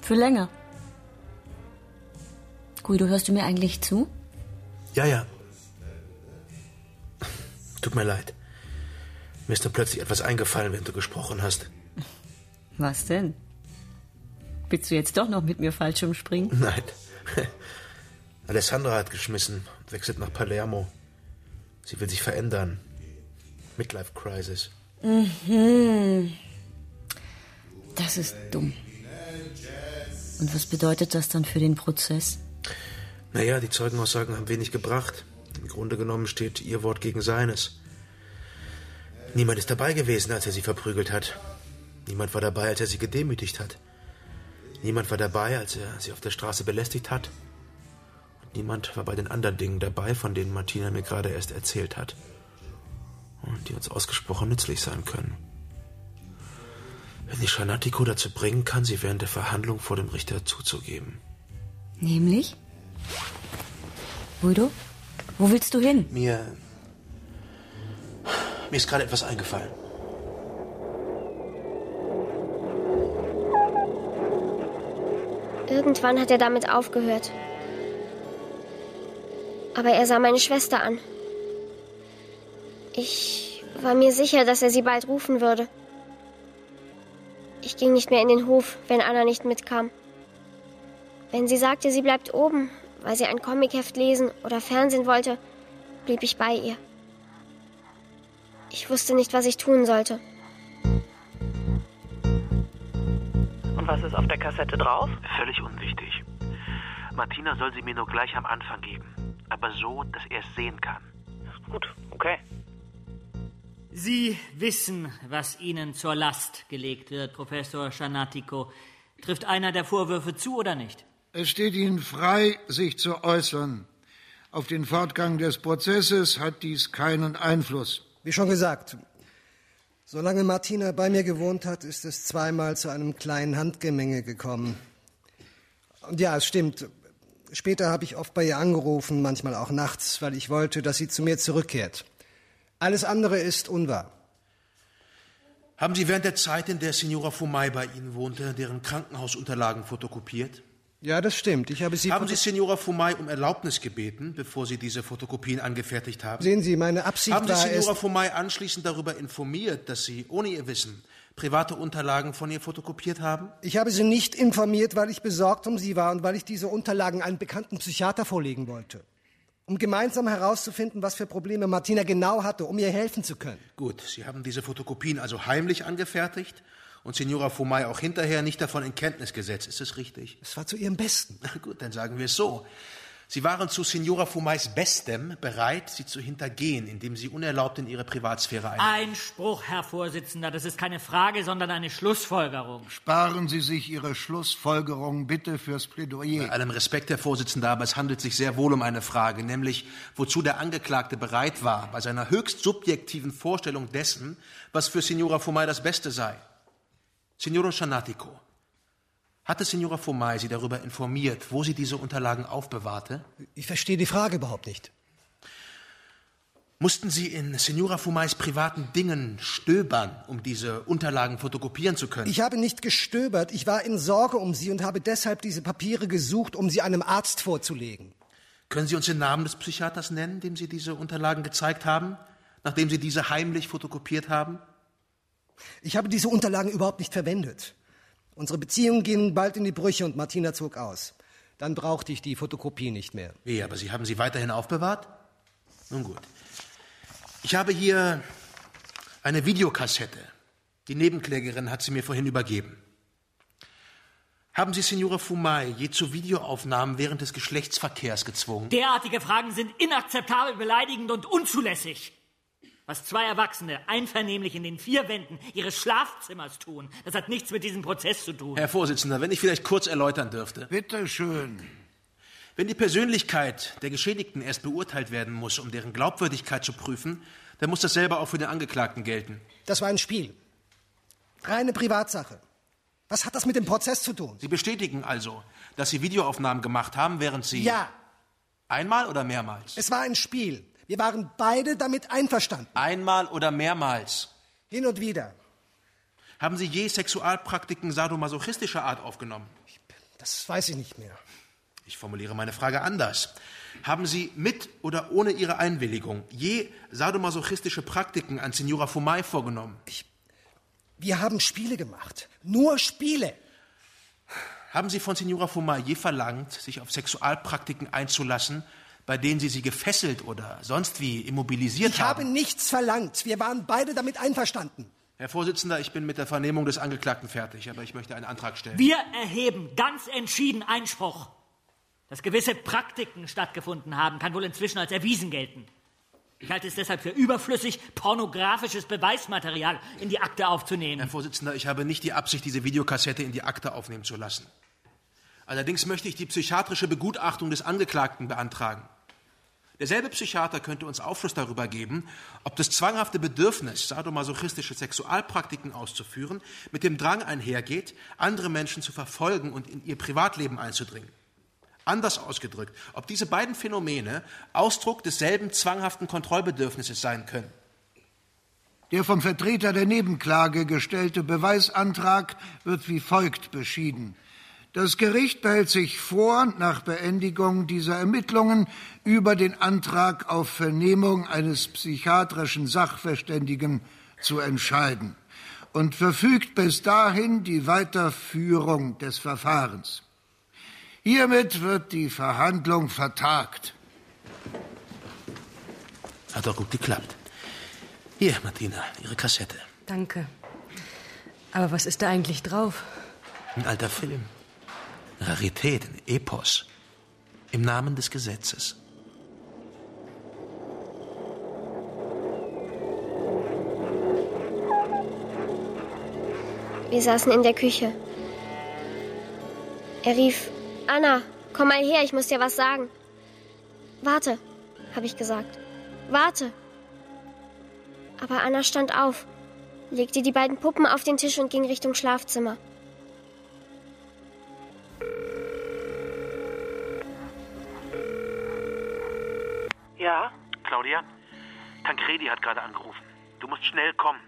Für länger. Guido, hörst du mir eigentlich zu? Ja, ja. Tut mir leid. Mir ist da plötzlich etwas eingefallen, wenn du gesprochen hast. Was denn? Willst du jetzt doch noch mit mir Fallschirm springen? Nein. Alessandra hat geschmissen, wechselt nach Palermo. Sie will sich verändern. Midlife Crisis. Mhm. Das ist dumm. Und was bedeutet das dann für den Prozess? Naja, die Zeugenaussagen haben wenig gebracht. Im Grunde genommen steht ihr Wort gegen seines. Niemand ist dabei gewesen, als er sie verprügelt hat. Niemand war dabei, als er sie gedemütigt hat. Niemand war dabei, als er sie auf der Straße belästigt hat. Und niemand war bei den anderen Dingen dabei, von denen Martina mir gerade erst erzählt hat. Und die uns ausgesprochen nützlich sein können. Wenn ich Shanatiko dazu bringen kann, sie während der Verhandlung vor dem Richter zuzugeben. Nämlich? Guido, wo willst du hin? Mir. Mir ist gerade etwas eingefallen. Irgendwann hat er damit aufgehört. Aber er sah meine Schwester an. Ich war mir sicher, dass er sie bald rufen würde. Ich ging nicht mehr in den Hof, wenn Anna nicht mitkam. Wenn sie sagte, sie bleibt oben, weil sie ein Comicheft lesen oder Fernsehen wollte, blieb ich bei ihr. Ich wusste nicht, was ich tun sollte. Und was ist auf der Kassette drauf? Völlig unwichtig. Martina soll sie mir nur gleich am Anfang geben. Aber so, dass er es sehen kann. Gut, okay. Sie wissen, was Ihnen zur Last gelegt wird, Professor Schanatiko. Trifft einer der Vorwürfe zu oder nicht? Es steht Ihnen frei, sich zu äußern. Auf den Fortgang des Prozesses hat dies keinen Einfluss. Wie schon gesagt, solange Martina bei mir gewohnt hat, ist es zweimal zu einem kleinen Handgemenge gekommen. Und ja, es stimmt. Später habe ich oft bei ihr angerufen, manchmal auch nachts, weil ich wollte, dass sie zu mir zurückkehrt. Alles andere ist unwahr. Haben Sie während der Zeit, in der Signora Fumai bei Ihnen wohnte, deren Krankenhausunterlagen fotokopiert? Ja, das stimmt. Ich habe Sie. Haben Sie Signora Fumai um Erlaubnis gebeten, bevor Sie diese Fotokopien angefertigt haben? Sehen Sie, meine Absicht haben Sie war Signora es. Fumai anschließend darüber informiert, dass Sie ohne ihr Wissen private Unterlagen von ihr fotokopiert haben? Ich habe Sie nicht informiert, weil ich besorgt um Sie war und weil ich diese Unterlagen einem bekannten Psychiater vorlegen wollte. Um gemeinsam herauszufinden, was für Probleme Martina genau hatte, um ihr helfen zu können. Gut, Sie haben diese Fotokopien also heimlich angefertigt und Signora Fumai auch hinterher nicht davon in Kenntnis gesetzt. Ist es richtig? Es war zu Ihrem Besten. Na gut, dann sagen wir es so. Sie waren zu Signora Fumais Bestem bereit, sie zu hintergehen, indem sie unerlaubt in ihre Privatsphäre ein. Einspruch, Herr Vorsitzender. Das ist keine Frage, sondern eine Schlussfolgerung. Sparen Sie sich Ihre Schlussfolgerung bitte fürs Plädoyer. Bei allem Respekt, Herr Vorsitzender, aber es handelt sich sehr wohl um eine Frage, nämlich wozu der Angeklagte bereit war, bei seiner höchst subjektiven Vorstellung dessen, was für Signora Fumai das Beste sei. Signoro Scianatico, hatte Signora Fumai Sie darüber informiert, wo sie diese Unterlagen aufbewahrte? Ich verstehe die Frage überhaupt nicht. Mussten Sie in Signora Fumais privaten Dingen stöbern, um diese Unterlagen fotokopieren zu können? Ich habe nicht gestöbert. Ich war in Sorge um Sie und habe deshalb diese Papiere gesucht, um sie einem Arzt vorzulegen. Können Sie uns den Namen des Psychiaters nennen, dem Sie diese Unterlagen gezeigt haben, nachdem Sie diese heimlich fotokopiert haben? Ich habe diese Unterlagen überhaupt nicht verwendet. Unsere Beziehungen gingen bald in die Brüche und Martina zog aus. Dann brauchte ich die Fotokopie nicht mehr. Wie, aber Sie haben sie weiterhin aufbewahrt? Nun gut. Ich habe hier eine Videokassette. Die Nebenklägerin hat sie mir vorhin übergeben. Haben Sie Signora Fumai je zu Videoaufnahmen während des Geschlechtsverkehrs gezwungen? Derartige Fragen sind inakzeptabel, beleidigend und unzulässig. Was zwei Erwachsene einvernehmlich in den vier Wänden ihres Schlafzimmers tun, das hat nichts mit diesem Prozess zu tun. Herr Vorsitzender, wenn ich vielleicht kurz erläutern dürfte. Bitte schön. Wenn die Persönlichkeit der Geschädigten erst beurteilt werden muss, um deren Glaubwürdigkeit zu prüfen, dann muss dasselbe auch für den Angeklagten gelten. Das war ein Spiel. Reine Privatsache. Was hat das mit dem Prozess zu tun? Sie bestätigen also, dass Sie Videoaufnahmen gemacht haben, während Sie. Ja. Einmal oder mehrmals? Es war ein Spiel. Wir waren beide damit einverstanden. Einmal oder mehrmals? Hin und wieder. Haben Sie je Sexualpraktiken sadomasochistischer Art aufgenommen? Das weiß ich nicht mehr. Ich formuliere meine Frage anders. Haben Sie mit oder ohne Ihre Einwilligung je sadomasochistische Praktiken an Signora Fumai vorgenommen? Ich, wir haben Spiele gemacht. Nur Spiele. Haben Sie von Signora Fumai je verlangt, sich auf Sexualpraktiken einzulassen, bei denen Sie sie gefesselt oder sonst wie immobilisiert ich haben? Ich habe nichts verlangt. Wir waren beide damit einverstanden. Herr Vorsitzender, ich bin mit der Vernehmung des Angeklagten fertig, aber ich möchte einen Antrag stellen. Wir erheben ganz entschieden Einspruch. Dass gewisse Praktiken stattgefunden haben, kann wohl inzwischen als erwiesen gelten. Ich halte es deshalb für überflüssig, pornografisches Beweismaterial in die Akte aufzunehmen. Herr Vorsitzender, ich habe nicht die Absicht, diese Videokassette in die Akte aufnehmen zu lassen. Allerdings möchte ich die psychiatrische Begutachtung des Angeklagten beantragen. Derselbe Psychiater könnte uns Aufschluss darüber geben, ob das zwanghafte Bedürfnis, sadomasochistische Sexualpraktiken auszuführen, mit dem Drang einhergeht, andere Menschen zu verfolgen und in ihr Privatleben einzudringen. Anders ausgedrückt, ob diese beiden Phänomene Ausdruck desselben zwanghaften Kontrollbedürfnisses sein können. Der vom Vertreter der Nebenklage gestellte Beweisantrag wird wie folgt beschieden. Das Gericht behält sich vor, nach Beendigung dieser Ermittlungen über den Antrag auf Vernehmung eines psychiatrischen Sachverständigen zu entscheiden und verfügt bis dahin die Weiterführung des Verfahrens. Hiermit wird die Verhandlung vertagt. Hat doch gut geklappt. Hier, Martina, Ihre Kassette. Danke. Aber was ist da eigentlich drauf? Ein alter Film. Rarität, ein Epos. Im Namen des Gesetzes. Wir saßen in der Küche. Er rief, Anna, komm mal her, ich muss dir was sagen. Warte, habe ich gesagt. Warte. Aber Anna stand auf, legte die beiden Puppen auf den Tisch und ging Richtung Schlafzimmer. Tancredi hat gerade angerufen. Du musst schnell kommen.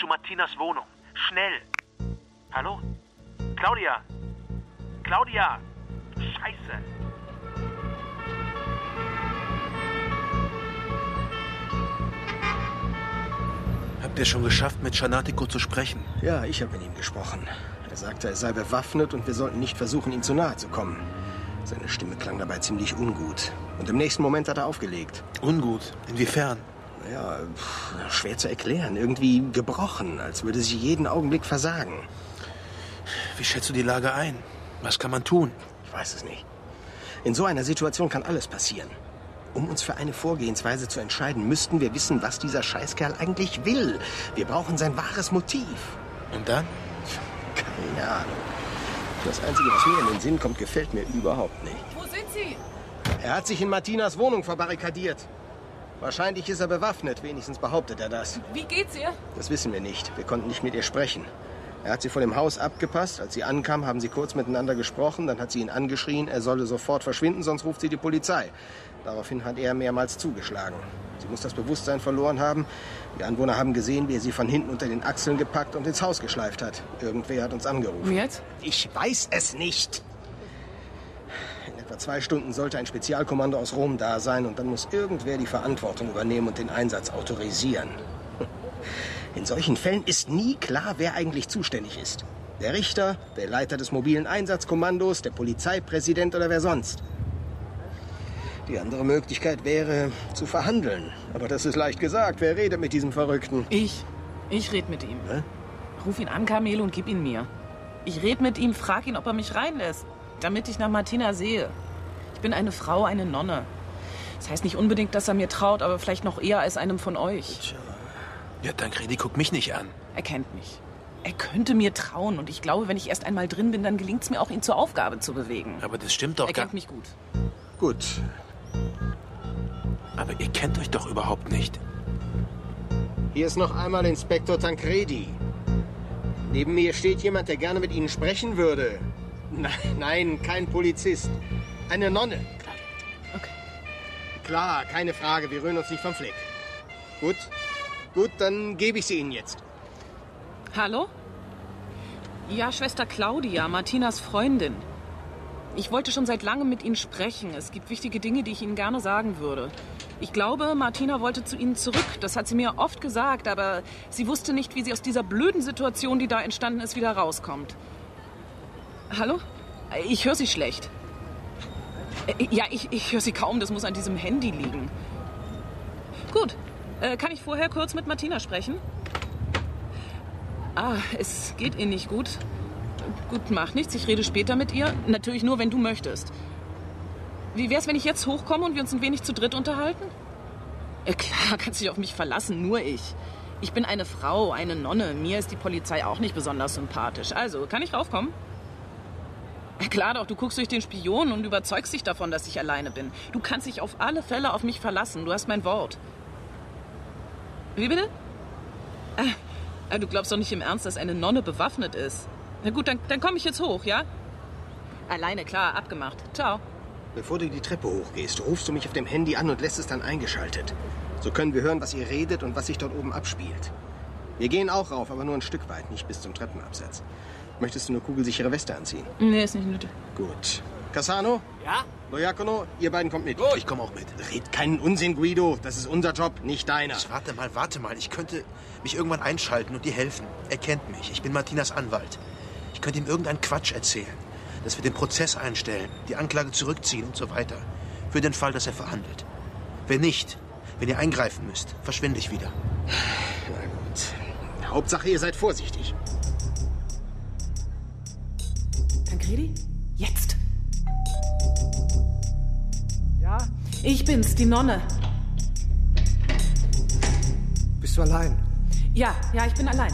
Zu Martinas Wohnung. Schnell. Hallo? Claudia? Claudia! Scheiße! Habt ihr schon geschafft, mit Schanatico zu sprechen? Ja, ich habe mit ihm gesprochen. Er sagte, er sei bewaffnet und wir sollten nicht versuchen, ihm zu nahe zu kommen. Seine Stimme klang dabei ziemlich ungut. Und im nächsten Moment hat er aufgelegt. Ungut? Inwiefern? Ja, schwer zu erklären. Irgendwie gebrochen, als würde sie jeden Augenblick versagen. Wie schätzt du die Lage ein? Was kann man tun? Ich weiß es nicht. In so einer Situation kann alles passieren. Um uns für eine Vorgehensweise zu entscheiden, müssten wir wissen, was dieser Scheißkerl eigentlich will. Wir brauchen sein wahres Motiv. Und dann? Keine Ahnung. Das Einzige, was mir in den Sinn kommt, gefällt mir überhaupt nicht. Wo sind Sie? Er hat sich in Martinas Wohnung verbarrikadiert. Wahrscheinlich ist er bewaffnet, wenigstens behauptet er das. Wie geht's ihr? Das wissen wir nicht. Wir konnten nicht mit ihr sprechen. Er hat sie vor dem Haus abgepasst. Als sie ankam, haben sie kurz miteinander gesprochen. Dann hat sie ihn angeschrien, er solle sofort verschwinden, sonst ruft sie die Polizei. Daraufhin hat er mehrmals zugeschlagen. Sie muss das Bewusstsein verloren haben. Die Anwohner haben gesehen, wie er sie von hinten unter den Achseln gepackt und ins Haus geschleift hat. Irgendwer hat uns angerufen. Und jetzt? Ich weiß es nicht. In etwa zwei Stunden sollte ein Spezialkommando aus Rom da sein und dann muss irgendwer die Verantwortung übernehmen und den Einsatz autorisieren. In solchen Fällen ist nie klar, wer eigentlich zuständig ist. Der Richter, der Leiter des mobilen Einsatzkommandos, der Polizeipräsident oder wer sonst. Die andere Möglichkeit wäre, zu verhandeln. Aber das ist leicht gesagt. Wer redet mit diesem Verrückten? Ich. Ich red mit ihm. Hä? Ruf ihn an, Kamel, und gib ihn mir. Ich red mit ihm, frag ihn, ob er mich reinlässt, damit ich nach Martina sehe. Ich bin eine Frau, eine Nonne. Das heißt nicht unbedingt, dass er mir traut, aber vielleicht noch eher als einem von euch. Ja, Tancredi, guck mich nicht an. Er kennt mich. Er könnte mir trauen und ich glaube, wenn ich erst einmal drin bin, dann gelingt es mir auch, ihn zur Aufgabe zu bewegen. Aber das stimmt doch er gar kennt mich gut. Gut. Aber ihr kennt euch doch überhaupt nicht. Hier ist noch einmal Inspektor Tancredi. Neben mir steht jemand, der gerne mit Ihnen sprechen würde. Nein, nein, kein Polizist. Eine Nonne. Okay. Klar, keine Frage. Wir rühren uns nicht vom Fleck. Gut. Gut, dann gebe ich sie Ihnen jetzt. Hallo? Ja, Schwester Claudia, Martinas Freundin. Ich wollte schon seit langem mit Ihnen sprechen. Es gibt wichtige Dinge, die ich Ihnen gerne sagen würde. Ich glaube, Martina wollte zu Ihnen zurück. Das hat sie mir oft gesagt, aber sie wusste nicht, wie sie aus dieser blöden Situation, die da entstanden ist, wieder rauskommt. Hallo? Ich höre Sie schlecht. Äh, Ja, ich, ich höre Sie kaum. Das muss an diesem Handy liegen. Gut. Äh, kann ich vorher kurz mit Martina sprechen? Ah, es geht Ihnen nicht gut. Gut, macht nichts. Ich rede später mit ihr. Natürlich nur, wenn du möchtest. Wie wär's, wenn ich jetzt hochkomme und wir uns ein wenig zu dritt unterhalten? Ja, klar, kannst dich auf mich verlassen, nur ich. Ich bin eine Frau, eine Nonne. Mir ist die Polizei auch nicht besonders sympathisch. Also, kann ich raufkommen? Klar doch, du guckst durch den Spion und überzeugst dich davon, dass ich alleine bin. Du kannst dich auf alle Fälle auf mich verlassen. Du hast mein Wort. Wie bitte? Ah, du glaubst doch nicht im Ernst, dass eine Nonne bewaffnet ist. Na gut, dann, dann komme ich jetzt hoch, ja? Alleine, klar, abgemacht. Ciao. Bevor du die Treppe hochgehst, rufst du mich auf dem Handy an und lässt es dann eingeschaltet. So können wir hören, was ihr redet und was sich dort oben abspielt. Wir gehen auch rauf, aber nur ein Stück weit, nicht bis zum Treppenabsatz. Möchtest du eine kugelsichere Weste anziehen? Nee, ist nicht nötig. Gut. Cassano? Ja? Loiacono, ihr beiden kommt mit. Oh, ich komme auch mit. Red keinen Unsinn, Guido. Das ist unser Job, nicht deiner. Ich warte mal, warte mal. Ich könnte mich irgendwann einschalten und dir helfen. Er kennt mich. Ich bin Martinas Anwalt. Ich könnte ihm irgendeinen Quatsch erzählen. Dass wir den Prozess einstellen, die Anklage zurückziehen und so weiter. Für den Fall, dass er verhandelt. Wenn nicht, wenn ihr eingreifen müsst, verschwinde ich wieder. Na gut. Hauptsache, ihr seid vorsichtig. Tancredi? Jetzt! Ja? Ich bin's, die Nonne. Bist du allein? Ja, ja, ich bin allein.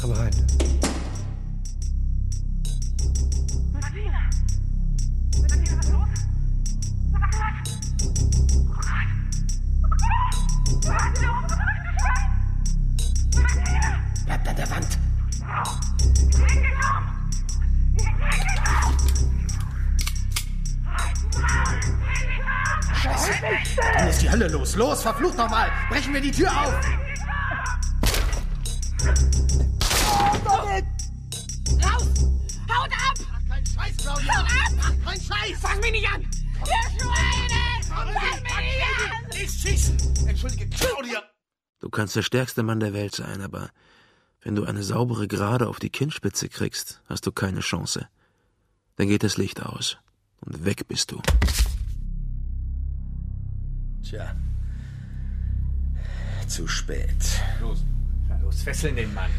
Komm rein. Los, verflucht nochmal. Brechen wir die Tür auf. Raus! Haut ab! Mach keinen Scheiß, Claudia. Haut ab! Mach keinen Scheiß. Fass mich nicht an! Ihr Schweine! Fass mich nicht an! Nicht schießen. Entschuldige, Claudia. Du kannst der stärkste Mann der Welt sein, aber wenn du eine saubere Gerade auf die Kinnspitze kriegst, hast du keine Chance. Dann geht das Licht aus und weg bist du. Tja. Zu spät. Los, los, fesseln den Mann.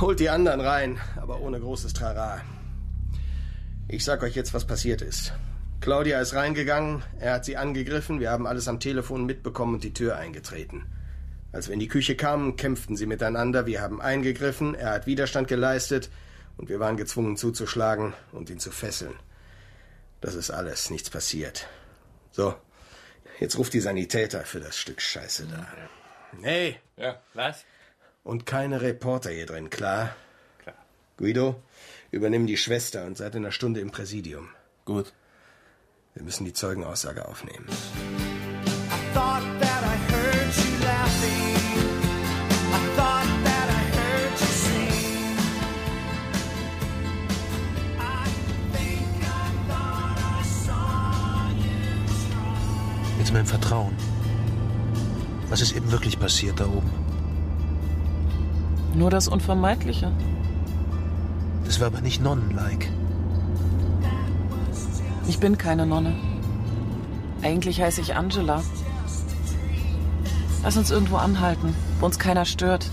Holt die anderen rein, aber ohne großes Trara. Ich sag euch jetzt, was passiert ist. Claudia ist reingegangen, er hat sie angegriffen, wir haben alles am Telefon mitbekommen und die Tür eingetreten. Als wir in die Küche kamen, kämpften sie miteinander, wir haben eingegriffen, er hat Widerstand geleistet und wir waren gezwungen zuzuschlagen und ihn zu fesseln. Das ist alles, nichts passiert. So, jetzt ruft die Sanitäter für das Stück Scheiße da. Hey! Ja, was? Und keine Reporter hier drin, klar? Klar. Guido, übernimm die Schwester und seid in einer Stunde im Präsidium. Gut. Wir müssen die Zeugenaussage aufnehmen. I thought that I heard you. I Jetzt mein Vertrauen. Was ist eben wirklich passiert da oben? Nur das Unvermeidliche. Das war aber nicht nonnenlike. Ich bin keine Nonne. Eigentlich heiße ich Angela. Lass uns irgendwo anhalten, wo uns keiner stört.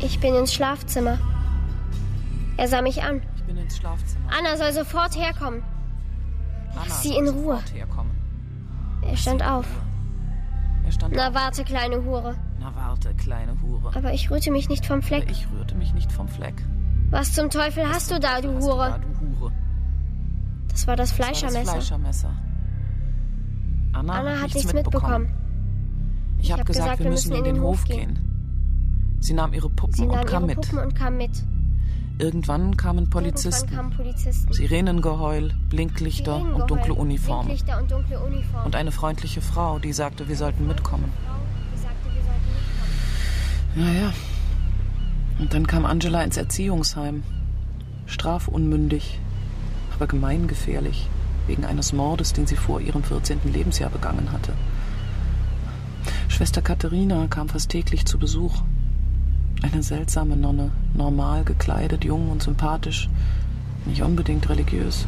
Ich bin ins Schlafzimmer. Er sah mich an. Ich bin ins Schlafzimmer. Anna soll sofort herkommen. Anna Lass sie in Ruhe. Er stand auf. Er stand Na auf. warte, kleine Hure. Na warte, kleine Hure. Aber ich rührte mich nicht vom Fleck. Aber ich rührte mich nicht vom Fleck. Was zum Teufel hast du da, du Hure? Das war das Das war Fleischermesser. Das Fleischermesser. Anna, Anna hat nichts nichts mitbekommen. Ich habe gesagt, wir müssen in den Hof gehen. Sie nahm ihre Puppen Sie und nahm kam ihre. Puppen und kam mit. Irgendwann kamen Polizisten. Irgendwann kamen Polizisten. Sirenengeheul, Blinklichter Sirenengeheul, und dunkle Uniformen. Blinklichter und dunkle Uniformen. Und eine freundliche Frau, die sagte, wir sollten mitkommen. Die sagte, wir sollten mitkommen. Naja. Und dann kam Angela ins Erziehungsheim. Strafunmündig, aber gemeingefährlich. Wegen eines Mordes, den sie vor ihrem 14. Lebensjahr begangen hatte. Schwester Katharina kam fast täglich zu Besuch. Eine seltsame Nonne, normal gekleidet, jung und sympathisch, nicht unbedingt religiös.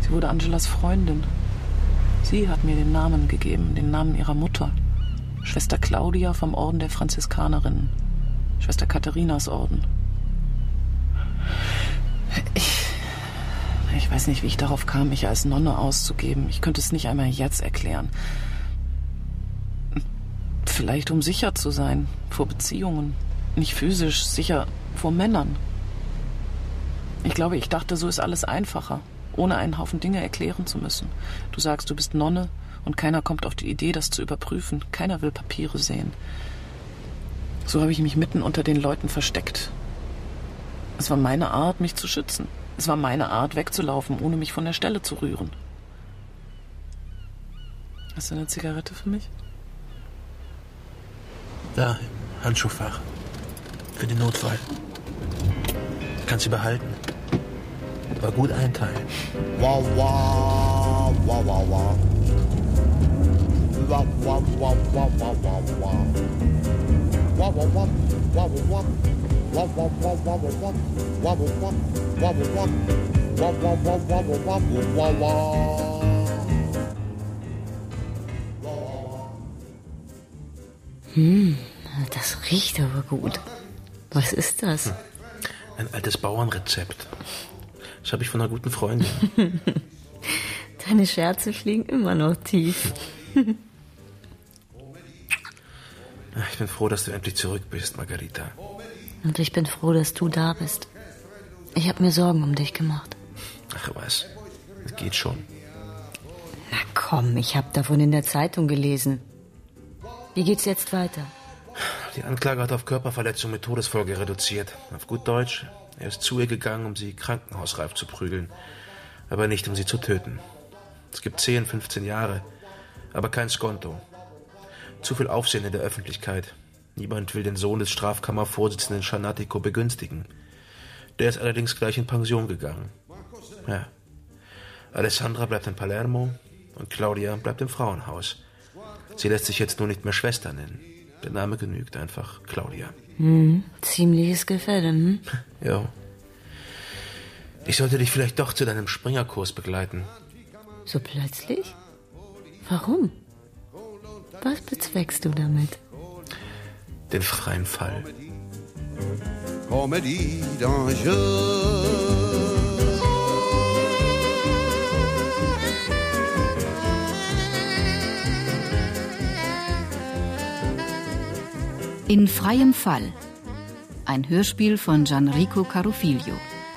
Sie wurde Angelas Freundin. Sie hat mir den Namen gegeben, den Namen ihrer Mutter. Schwester Claudia vom Orden der Franziskanerinnen. Schwester Katharinas Orden. Ich, ich weiß nicht, wie ich darauf kam, mich als Nonne auszugeben. Ich könnte es nicht einmal jetzt erklären. Vielleicht um sicher zu sein vor Beziehungen. Nicht physisch, sicher vor Männern. Ich glaube, ich dachte, so ist alles einfacher, ohne einen Haufen Dinge erklären zu müssen. Du sagst, du bist Nonne und keiner kommt auf die Idee, das zu überprüfen. Keiner will Papiere sehen. So habe ich mich mitten unter den Leuten versteckt. Es war meine Art, mich zu schützen. Es war meine Art, wegzulaufen, ohne mich von der Stelle zu rühren. Hast du eine Zigarette für mich? Da, im Handschuhfach. Für den Notfall. Kannst sie behalten. Aber gut einteilen. Wow. Wow, wow, wow, wow, wow, wow, wow. Wow, wow, wow, wow, wow, wow. Wow, wow, wow, wow, wow, wow. Wow, wow, wow, wow, wow, wow. Wow, wow, wow, wow, wow, wow, wow, wow. Hm, das riecht aber gut. Was ist das? Ein altes Bauernrezept. Das habe ich von einer guten Freundin. Deine Scherze fliegen immer noch tief. Ich bin froh, dass du endlich zurück bist, Margarita. Und ich bin froh, dass du da bist. Ich habe mir Sorgen um dich gemacht. Ach was, es geht schon. Na komm, ich habe davon in der Zeitung gelesen. Wie geht's jetzt weiter? Die Anklage hat auf Körperverletzung mit Todesfolge reduziert. Auf gut Deutsch, er ist zu ihr gegangen, um sie krankenhausreif zu prügeln. Aber nicht, um sie zu töten. Es gibt 10, 15 Jahre, aber kein Skonto. Zu viel Aufsehen in der Öffentlichkeit. Niemand will den Sohn des Strafkammervorsitzenden Schanatico begünstigen. Der ist allerdings gleich in Pension gegangen. Ja. Alessandra bleibt in Palermo und Claudia bleibt im Frauenhaus. Sie lässt sich jetzt nur nicht mehr Schwester nennen. Der Name genügt einfach Claudia. Hm, ziemliches Gefälle, hm? Ja. Ich sollte dich vielleicht doch zu deinem Springerkurs begleiten. So plötzlich? Warum? Was bezweckst du damit? Den freien Fall. Comédie d'un In freiem Fall. Ein Hörspiel von Gianrico Carofiglio.